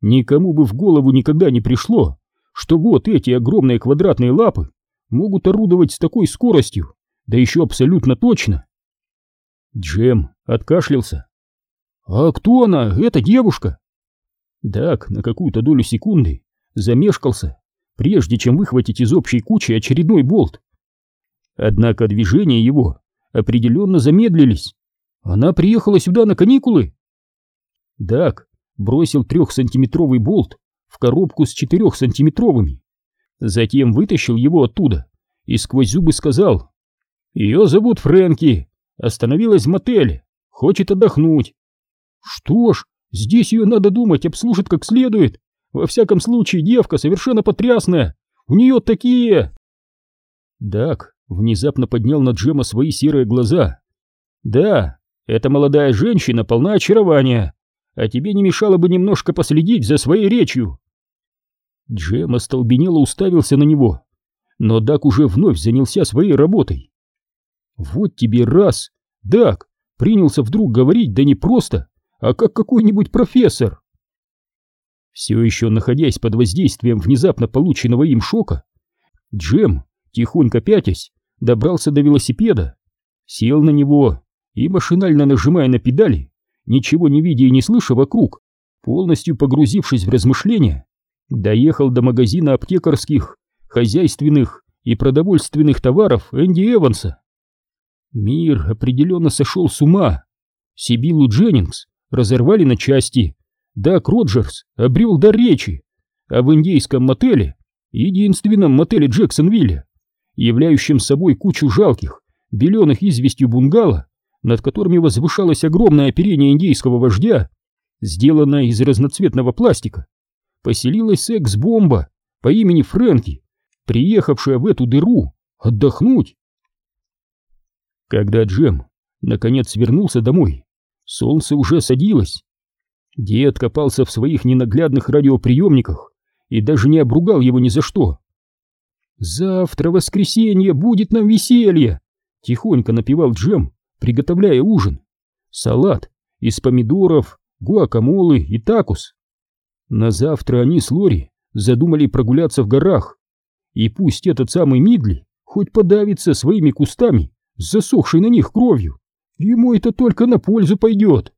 Никому бы в голову никогда не пришло, что вот эти огромные квадратные лапы могут орудовать с такой скоростью, да еще абсолютно точно. Джем откашлялся. «А кто она, эта девушка?» Дак на какую-то долю секунды замешкался, прежде чем выхватить из общей кучи очередной болт. Однако движения его определенно замедлились. Она приехала сюда на каникулы. Дак бросил трехсантиметровый болт в коробку с четырехсантиметровыми. Затем вытащил его оттуда и сквозь зубы сказал. Ее зовут Фрэнки, остановилась в мотеле, хочет отдохнуть. Что ж, здесь ее надо думать, обслужат как следует. Во всяком случае, девка совершенно потрясная. У нее такие... Дак внезапно поднял на Джема свои серые глаза. «Да, эта молодая женщина полна очарования, а тебе не мешало бы немножко последить за своей речью». Джем остолбенело уставился на него, но Дак уже вновь занялся своей работой. «Вот тебе раз! Дак принялся вдруг говорить, да не просто, а как какой-нибудь профессор!» Все еще находясь под воздействием внезапно полученного им шока, Джем, тихонько пятясь, добрался до велосипеда, сел на него и, машинально нажимая на педали, ничего не видя и не слыша вокруг, полностью погрузившись в размышления, доехал до магазина аптекарских, хозяйственных и продовольственных товаров Энди Эванса. Мир определенно сошел с ума. Сибилу Дженнингс разорвали на части. Дак Роджерс обрел дар речи, а в индейском мотеле, единственном мотеле Джексонвилля, являющем собой кучу жалких, беленых известью бунгало, над которыми возвышалось огромное оперение индейского вождя, сделанное из разноцветного пластика, поселилась секс-бомба по имени Фрэнки, приехавшая в эту дыру отдохнуть. Когда Джем наконец вернулся домой, солнце уже садилось. Дед копался в своих ненаглядных радиоприемниках и даже не обругал его ни за что. «Завтра, воскресенье, будет нам веселье!» — тихонько напевал Джем, приготовляя ужин. Салат из помидоров, гуакамолы и такус. На завтра они с Лори задумали прогуляться в горах. И пусть этот самый Мидли хоть подавится своими кустами, засохшей на них кровью, ему это только на пользу пойдет.